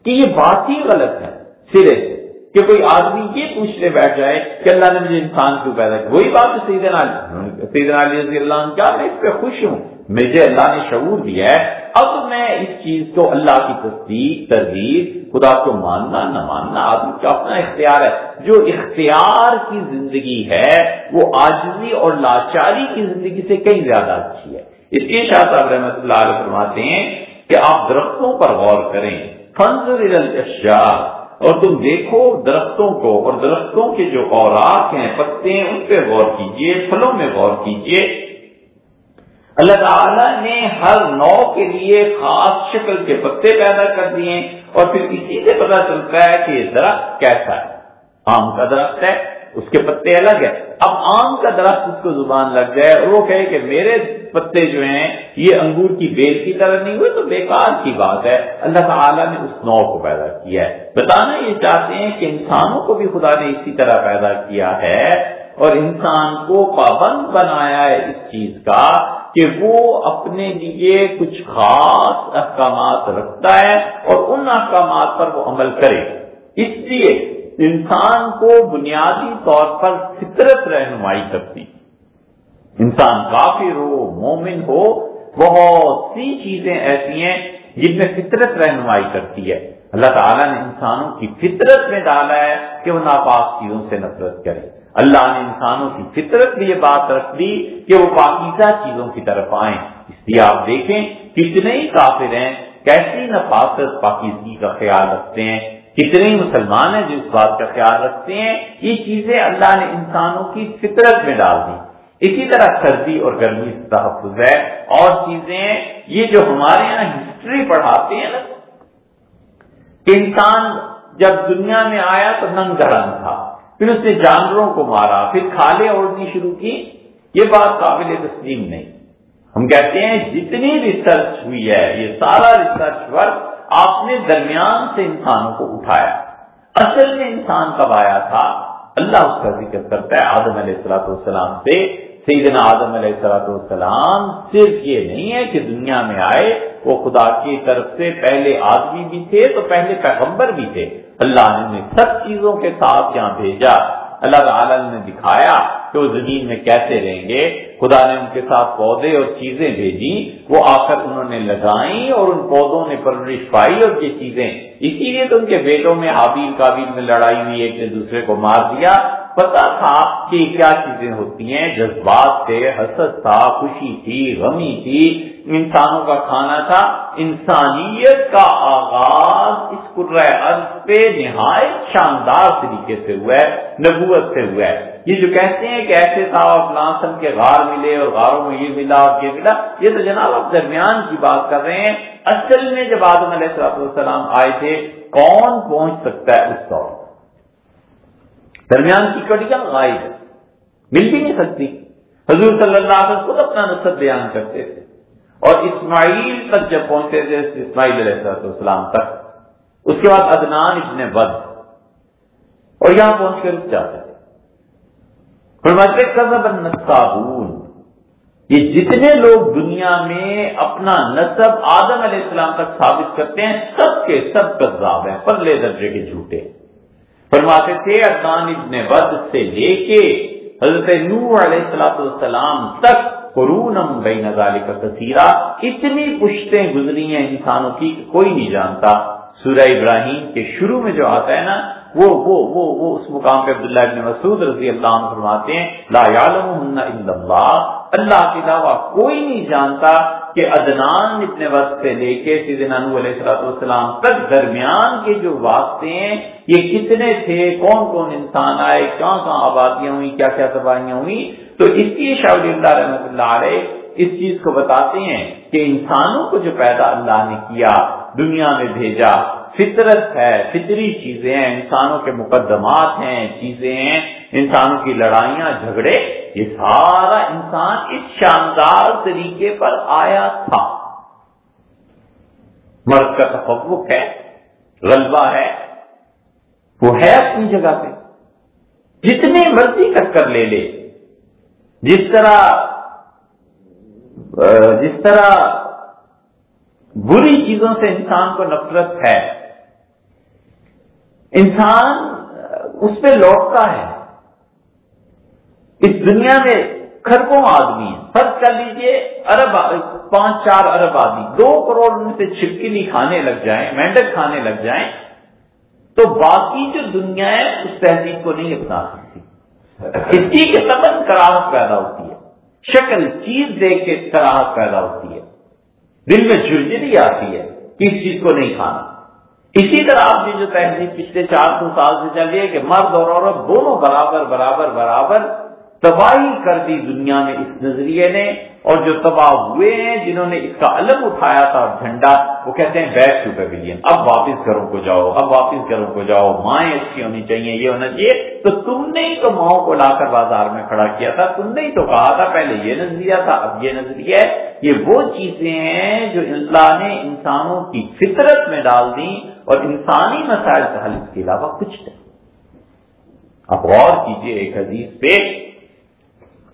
کہ یہ بات ہی غلط ہے سرے سے کہ کوئی آدمی یہ پوچھنے بیٹھ جائے کہ اللہ نے مجھے انسان کیوں پیدا کیا؟ وہی بات سیدنا علی سیدنا علی رضی اللہ عنہ کیا؟ میں اس پہ خوش ہوں۔ مجھے اللہ نے شعور دیا ہے۔ اب میں اس چیز کو اللہ کی تصدیق تردید خدا کو ماننا، نہ ماننا، آدمی کا اپنا اختیار ہے۔ جو اختیار کی زندگی ہے، وہ آجزی اور لاچاری کی زندگی سے کئی زیادہ اچھی ہے۔ اس لیے شاہ صاحب رحمۃ اللہ علیہ فرماتے ہیں کہ آپ درختوں پر غور کریں۔ فنزر الاشجار اور تم دیکھو درختوں کو، اور درختوں کے جو اوراق ہیں، پتے ہیں، ان پہ غور کیجیے، پھلوں میں غور کیجیے۔ اللہ تعالیٰ نے ہر نو کے لیے خاص شکل کے پتے پیدا کر دیے اور پھر اسی سے پتا چلتا ہے کہ یہ درخت کیسا ہے۔ آم کا درخت ہے۔ اس کے پتے الگ ہے اب آم کا درخت اس کو زبان لگ جائے اور وہ کہے کہ میرے پتے جو ہیں، یہ انگور کی بیل کی طرح نہیں ہوئے، تو بیکار کی بات ہے۔ اللہ تعالیٰ نے اس نو کو پیدا کیا ہے۔ بتانا یہ چاہتے ہیں کہ انسانوں کو بھی خدا نے اسی طرح پیدا کیا ہے اور انسان کو پابند بنایا ہے اس چیز کا کہ وہ اپنے لیے کچھ خاص احکامات رکھتا ہے اور ان احکامات پر وہ عمل کرے۔ اس لیے انسان کو بنیادی طور پر فطرت رہنمائی کرتی انسان کافر ہو، مومن ہو، بہت سی چیزیں ایسی ہیں جن میں فطرت رہنمائی کرتی ہے۔ اللہ تعالیٰ نے انسانوں کی فطرت میں ڈالا ہے کہ وہ ناپاک چیزوں سے نفرت کرے۔ اللہ نے انسانوں کی فطرت میں یہ بات رکھ دی کہ وہ پاکیزہ چیزوں کی طرف آئیں۔ اس لیے آپ دیکھیں کتنے ہی کافر ہیں، کیسی نفاست پاکیزگی کا خیال رکھتے ہیں۔ کتنے مسلمان ہیں جو اس بات کا خیال رکھتے ہیں، یہ چیزیں اللہ نے انسانوں کی فطرت میں ڈال دی۔ اسی طرح سردی اور گرمی سے تحفظ ہے۔ اور چیزیں یہ جو ہمارے یہاں ہسٹری پڑھاتے ہیں نا۔ انسان جب دنیا میں آیا تو ننگ گرم تھا۔ پھر اس نے جانوروں کو مارا، پھر کھالے اوڑھنی شروع کی۔ یہ بات قابل تسلیم نہیں۔ ہم کہتے ہیں جتنی ریسرچ ہوئی ہے، یہ سارا ریسرچ ورک آپ نے درمیان سے انسانوں کو اٹھایا۔ اصل میں انسان کب آیا تھا؟ اللہ اس کا ذکر کرتا ہے، آدم علیہ السلاۃ والسلام سے۔ سیدنا آدم علیہ السلاۃ والسلام صرف یہ نہیں ہے کہ دنیا میں آئے، وہ خدا کی طرف سے پہلے آدمی بھی تھے تو پہلے پیغمبر بھی تھے۔ اللہ نے سب چیزوں کے ساتھ یہاں بھیجا۔ اللہ تعالی نے دکھایا کہ وہ زمین میں کیسے رہیں گے۔ خدا نے ان کے ساتھ پودے اور چیزیں بھیجی، وہ آ کر انہوں نے لگائی اور ان پودوں نے پرورش پائی اور یہ چیزیں۔ اسی لیے تو ان کے بیٹوں میں حابیل کابیل میں لڑائی ہوئی، ایک نے دوسرے کو مار دیا۔ پتا تھا کہ کیا چیزیں ہوتی ہیں۔ جذبات تھے، حسد تھا، خوشی تھی، غمی تھی۔ انسانوں کا کھانا تھا۔ انسانیت کا آغاز اس ارض پہ نہایت شاندار طریقے سے ہوا ہے، نبوت سے ہوا ہے۔ یہ جو کہتے ہیں کہ ایسے تھا اور کے غار ملے اور غاروں میں یہ ملا اور یہ ملا، یہ تو جناب آپ درمیان کی بات کر رہے ہیں۔ اصل میں جب آدم علیہ السلام آئے تھے، کون پہنچ سکتا ہے اس دور درمیان کی کڑیاں غائب ہے۔ مل بھی نہیں سکتی۔ حضور صلی اللہ علیہ وسلم خود اپنا نصب بیان کرتے تھے۔ اور اسماعیل تک جب پہنچتے تھے، اسماعیل علیہ السلام تک۔ اس کے بعد ادنان ابن بد اور یہاں پہنچ کر جاتے تھے۔ نصابون یہ جتنے لوگ دنیا میں اپنا نصب آدم علیہ السلام تک ثابت کرتے ہیں، سب کے سب کذاب ہیں، پرلے درجے کے جھوٹے۔ فرماتے تھے ادنان ابن بد سے لے کے حضرت نور علیہ السلاۃ السلام تک قرونم بین نظال کا اتنی پشتیں گزری ہیں انسانوں کی کوئی نہیں جانتا۔ سورہ ابراہیم کے شروع میں جو آتا ہے نا، وہ وہ وہ وہ اس مقام پہ عبداللہ ابن مسعود رضی اللہ عنہ فرماتے ہیں، لا یعلمہن الا اللہ اللہ کے علاوہ کوئی نہیں جانتا کہ ادنان اتنے وقت سے لے کے سیدنا نو علیہ السلام والسلام تک درمیان کے جو واسطے ہیں، یہ کتنے تھے؟ کون کون انسان آئے؟ کہاں کہاں آبادیاں ہوئی کیا کیا تباہیاں ہوئی تو اس لیے شاہ اللہ رحمۃ اللہ علیہ اس چیز کو بتاتے ہیں کہ انسانوں کو جو پیدا اللہ نے کیا، دنیا میں بھیجا، فطرت ہے، فطری چیزیں ہیں، انسانوں کے مقدمات ہیں، چیزیں ہیں، انسانوں کی لڑائیاں، جھگڑے یہ سارا انسان اس شاندار طریقے پر آیا تھا۔ مرد کا تفوق ہے، غلبہ ہے، وہ ہے اپنی جگہ پہ۔ جتنے مرضی کر لے لے۔ جس طرح جس طرح بری چیزوں سے انسان کو نفرت ہے، انسان اس پہ لوٹتا ہے۔ اس دنیا میں کھربوں آدمی فرض کر لیجیے، ارب پانچ، چار ارب آدمی۔ دو کروڑ میں سے چھپکلی کھانے لگ جائیں، مینڈک کھانے لگ جائیں، تو باقی جو دنیا ہے، اس تہذیب کو نہیں اپنا سکتی۔ اس کی کے سبب کراہٹ پیدا ہوتی ہے۔ شکل، چیز دیکھ کے کراہٹ پیدا ہوتی ہے۔ دل میں جرجری آتی ہے کس چیز کو نہیں کھانا۔ اسی طرح آپ کی جو تہذیب پچھلے چار سو سال سے چل رہی ہے کہ مرد اور عورت دونوں برابر برابر برابر تباہی کر دی دنیا میں اس نظریے نے اور جو تباہ ہوئے ہیں، جنہوں نے اس کا علم اٹھایا تھا جھنڈا، وہ کہتے ہیں بیک ٹو پیویلین اب واپس گھروں کو جاؤ، اب واپس گھروں کو جاؤ، مائیں اچھی ہونی چاہیے، یہ ہونا چاہیے۔ تو تم نے ہی تو ماؤں کو لا کر بازار میں کھڑا کیا تھا، تم نے ہی تو کہا تھا، پہلے یہ نظریہ تھا، اب یہ نظریہ ہے۔ یہ وہ چیزیں ہیں جو اللہ نے انسانوں کی فطرت میں ڈال دی اور انسانی مسائل سے حل، اس کے علاوہ کچھ نہیں۔ اب غور کیجیے ایک حدیث پہ۔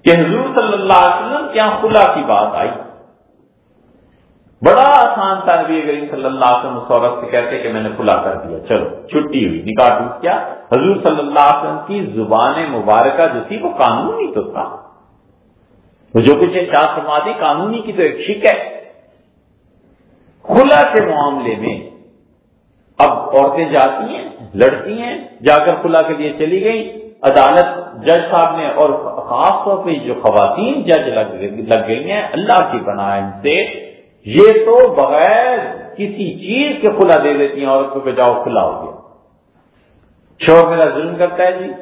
کہ حضور صلی اللہ علیہ وسلم کیا خلا کی بات آئی۔ بڑا آسان تھا نبی کریم صلی اللہ علیہ وسلم عورت سے کہتے کہ میں نے کھلا کر دیا، چلو، چھٹی ہوئی، نکاح ٹوٹ کیا حضور صلی اللہ علیہ وسلم کی زبان مبارکہ جو تھی وہ قانونی تو تھا۔ وہ جو کچھ چار سمادی قانونی کی تو ایک شک ہے۔ کھلا کے معاملے میں اب عورتیں جاتی ہیں، لڑتی ہیں، جا کر کھلا کے لیے چلی گئی عدالت جج صاحب نے اور خاص طور پہ جو خواتین جج لگ گئی ہیں، اللہ کی بنا ان سے یہ تو بغیر کسی چیز کے کھلا دے دیتی ہیں عورت کو کہ جاؤ، کھلا ہو گیا۔ شور میرا ظلم کرتا ہے جی۔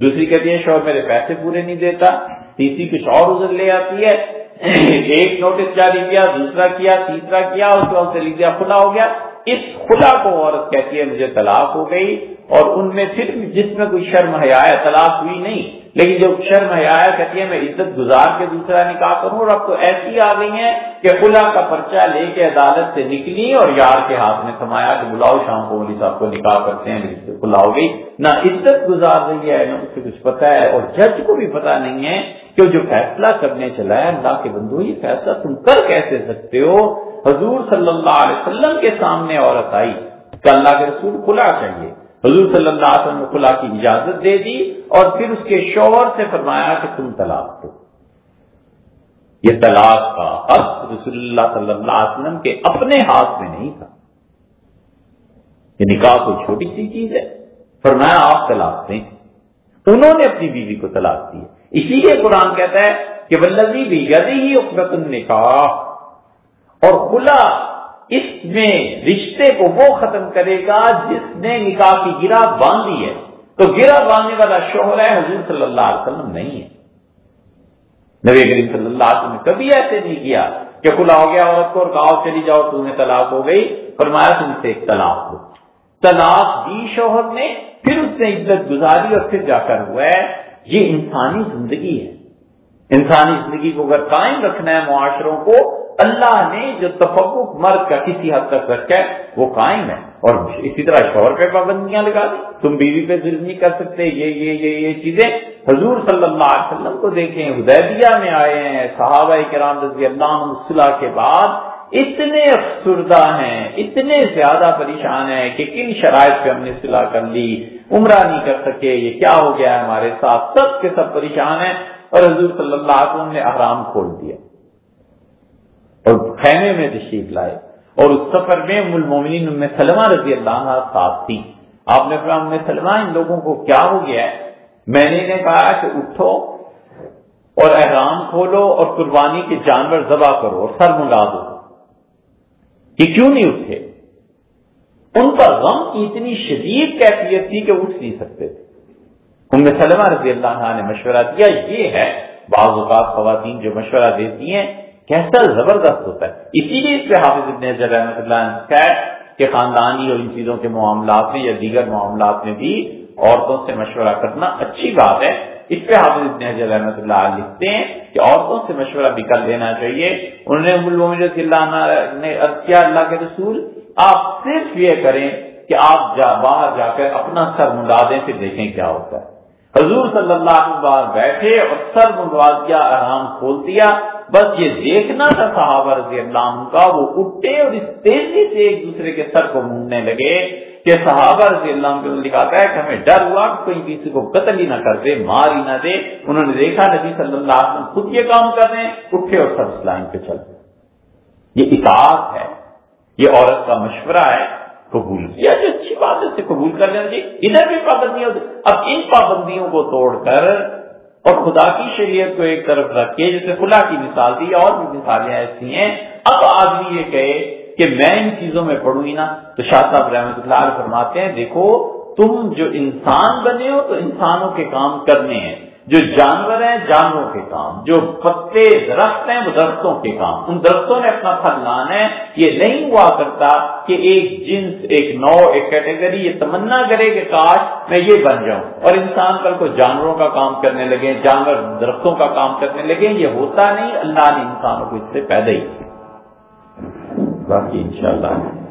دوسری کہتی ہے شور میرے پیسے پورے نہیں دیتا۔ تیسری کچھ اور ازر لے آتی ہے۔ ایک نوٹس جاری کیا، دوسرا کیا، تیسرا کیا، اس کے بعد سے لکھ دیا کھلا ہو گیا۔ اس کھلا کو عورت کہتی ہے، مجھے طلاق ہو گئی۔ اور ان میں صرف جس میں کوئی شرم حیا ہے طلاق ہوئی نہیں، لیکن جو شرم حیا کہتی ہے، میں عزت گزار کے دوسرا نکاح کروں اور اب تو ایسی آ گئی ہیں کہ خلا کا پرچہ لے کے عدالت سے نکلی اور یار کے ہاتھ میں سمایا کہ بلاؤ شام کو مولوی صاحب کو نکاح کرتے ہیں کھلا ہو گئی۔ نہ عزت گزار رہی ہے، نہ اسے کچھ پتا ہے اور جج کو بھی پتا نہیں ہے کہ جو فیصلہ کرنے چلا ہے، اللہ کے بندو، یہ فیصلہ تم کر کیسے سکتے ہو؟ حضور صلی اللہ علیہ وسلم کے سامنے عورت آئی، کہ اللہ کے رسول کھلا چاہیے۔ حضور صلی اللہ علیہ وسلم نے خلا کی اجازت دے دی اور پھر اس کے شوہر سے فرمایا کہ تم طلاق دو۔ یہ طلاق کا حق رسول اللہ صلی اللہ علیہ وسلم کے اپنے ہاتھ میں نہیں تھا۔ یہ نکاح کوئی چھوٹی سی چیز ہے۔ فرمایا آپ طلاق دیں۔ انہوں نے اپنی بیوی کو طلاق دی اسی لیے قرآن کہتا ہے کہ ولزی بھی یدی ہی اقبت نکاح اور خلا اس میں رشتے کو وہ ختم کرے گا جس نے نکاح کی گرا باندھی ہے۔ تو گرا باندھنے والا شوہر ہے، حضور صلی اللہ علیہ وسلم نہیں ہے۔ نبی کریم صلی اللہ علیہ وسلم نے کبھی ایسے نہیں کیا کہ کھلا ہو گیا عورت کو اور گاؤں چلی جاؤ تمہیں طلاق ہو گئی۔ فرمایا، تم سے ایک طلاق ہو۔ طلاق دی شوہر نے، پھر اس نے عزت گزاری اور پھر جا کر ہوا ہے۔ یہ انسانی زندگی ہے۔ انسانی زندگی کو اگر قائم رکھنا ہے معاشروں کو اللہ نے جو تفق مرد کا کسی حد تک رکھا ہے، وہ قائم ہے۔ اور اسی طرح شوہر پہ پابندیاں لگا دی۔ تم بیوی پہ ظلم نہیں کر سکتے، یہ یہ یہ یہ چیزیں۔ حضور صلی اللہ علیہ وسلم کو دیکھیں، حدیبیہ میں آئے ہیں، صحابہ کرام رضی اللہ عنہ کے بعد اتنے افسردہ ہیں، اتنے زیادہ پریشان ہیں کہ کن شرائط پہ ہم نے صلاح کر لی، عمرہ نہیں کر سکے، یہ کیا ہو گیا ہے ہمارے ساتھ؟ سب کے سب پریشان ہیں۔ اور حضور صلی اللہ علیہ وسلم نے احرام کھول دیا۔ اور خیمے میں تشریف لائے اور اس سفر میں المومنین ام سلمہ رضی اللہ عنہ ساتھ تھی آپ نے کہا ام سلمہ، ان لوگوں کو کیا ہو گیا ہے؟ میں نے انہیں کہا کہ اٹھو اور احرام کھولو اور قربانی کے جانور ذبح کرو اور سر منڈا دو۔ یہ کیوں نہیں اٹھے؟ ان پر غم کی اتنی شدید کیفیت تھی کہ اٹھ نہیں سکتے تھے۔ ام سلمہ رضی اللہ عنہ نے مشورہ دیا، یہ ہے، بعض اوقات خواتین جو مشورہ دیتی ہیں کیسا زبردست ہوتا ہے۔ اسی لیے اس پہ حافظ ابن رحمۃ اللہ ہے کہ خاندانی اور ان چیزوں کے معاملات میں یا دیگر معاملات میں بھی عورتوں سے مشورہ کرنا اچھی بات ہے۔ اس پہ حافظ ابن رحمۃ اللہ لکھتے ہیں کہ عورتوں سے مشورہ بھی کر لینا چاہیے۔ انہوں نے اللہ نے کیا، اللہ کے رسول، آپ صرف یہ کریں کہ آپ جا، باہر جا کر اپنا سر منڈا دیں پھر دیکھیں کیا ہوتا ہے۔ حضور صلی اللہ علیہ وسلم بیٹھے اور سر منڈوا دیا، آرام کھول دیا۔ بس یہ دیکھنا تھا صحابہ رضی اللہ عنہ کا، وہ اٹھے اور اس تیزی سے ایک دوسرے کے سر کو مونڈنے لگے کہ صحابہ رضی اللہ عنہ لکھاتا ہے کہ ہمیں ڈر ہوا کہ کوئی کسی کو قتل ہی نہ کر دے، مار ہی نہ دے۔ انہوں نے دیکھا، نبی صلی اللہ علیہ وسلم خود یہ کام کر رہے ہیں، اٹھے اور سر لائن پہ چل یہ اطاعت ہے، یہ عورت کا مشورہ ہے، قبول کیا۔ جو اچھی بات ہے، اسے قبول کر لینا چاہیے جی، ادھر بھی پابندیاں، اب ان پابندیوں کو توڑ کر اور خدا کی شریعت کو ایک طرف رکھ کے جیسے خلا کی مثال تھی، اور بھی مثالیں ایسی ہیں۔ اب آدمی یہ کہے کہ میں ان چیزوں میں پڑھوں گی نا تو شاہ صاحب رحمۃ اللہ فرماتے ہیں، دیکھو، تم جو انسان بنے ہو تو انسانوں کے کام کرنے ہیں۔ جو جانور ہیں، جانوروں کے کام، جو پتے، درخت ہیں، وہ درختوں کے کام۔ ان درختوں نے اپنا پھل لانا ہے۔ یہ نہیں ہوا کرتا کہ ایک جنس، ایک نو، ایک کیٹیگری، یہ تمنا کرے کہ کاش میں یہ بن جاؤں۔ اور انسان کل کو جانوروں کا کام کرنے لگے، جانور درختوں کا کام کرنے لگے، یہ ہوتا نہیں۔ اللہ نے انسانوں کو اس سے پیدا ہی باقی انشاءاللہ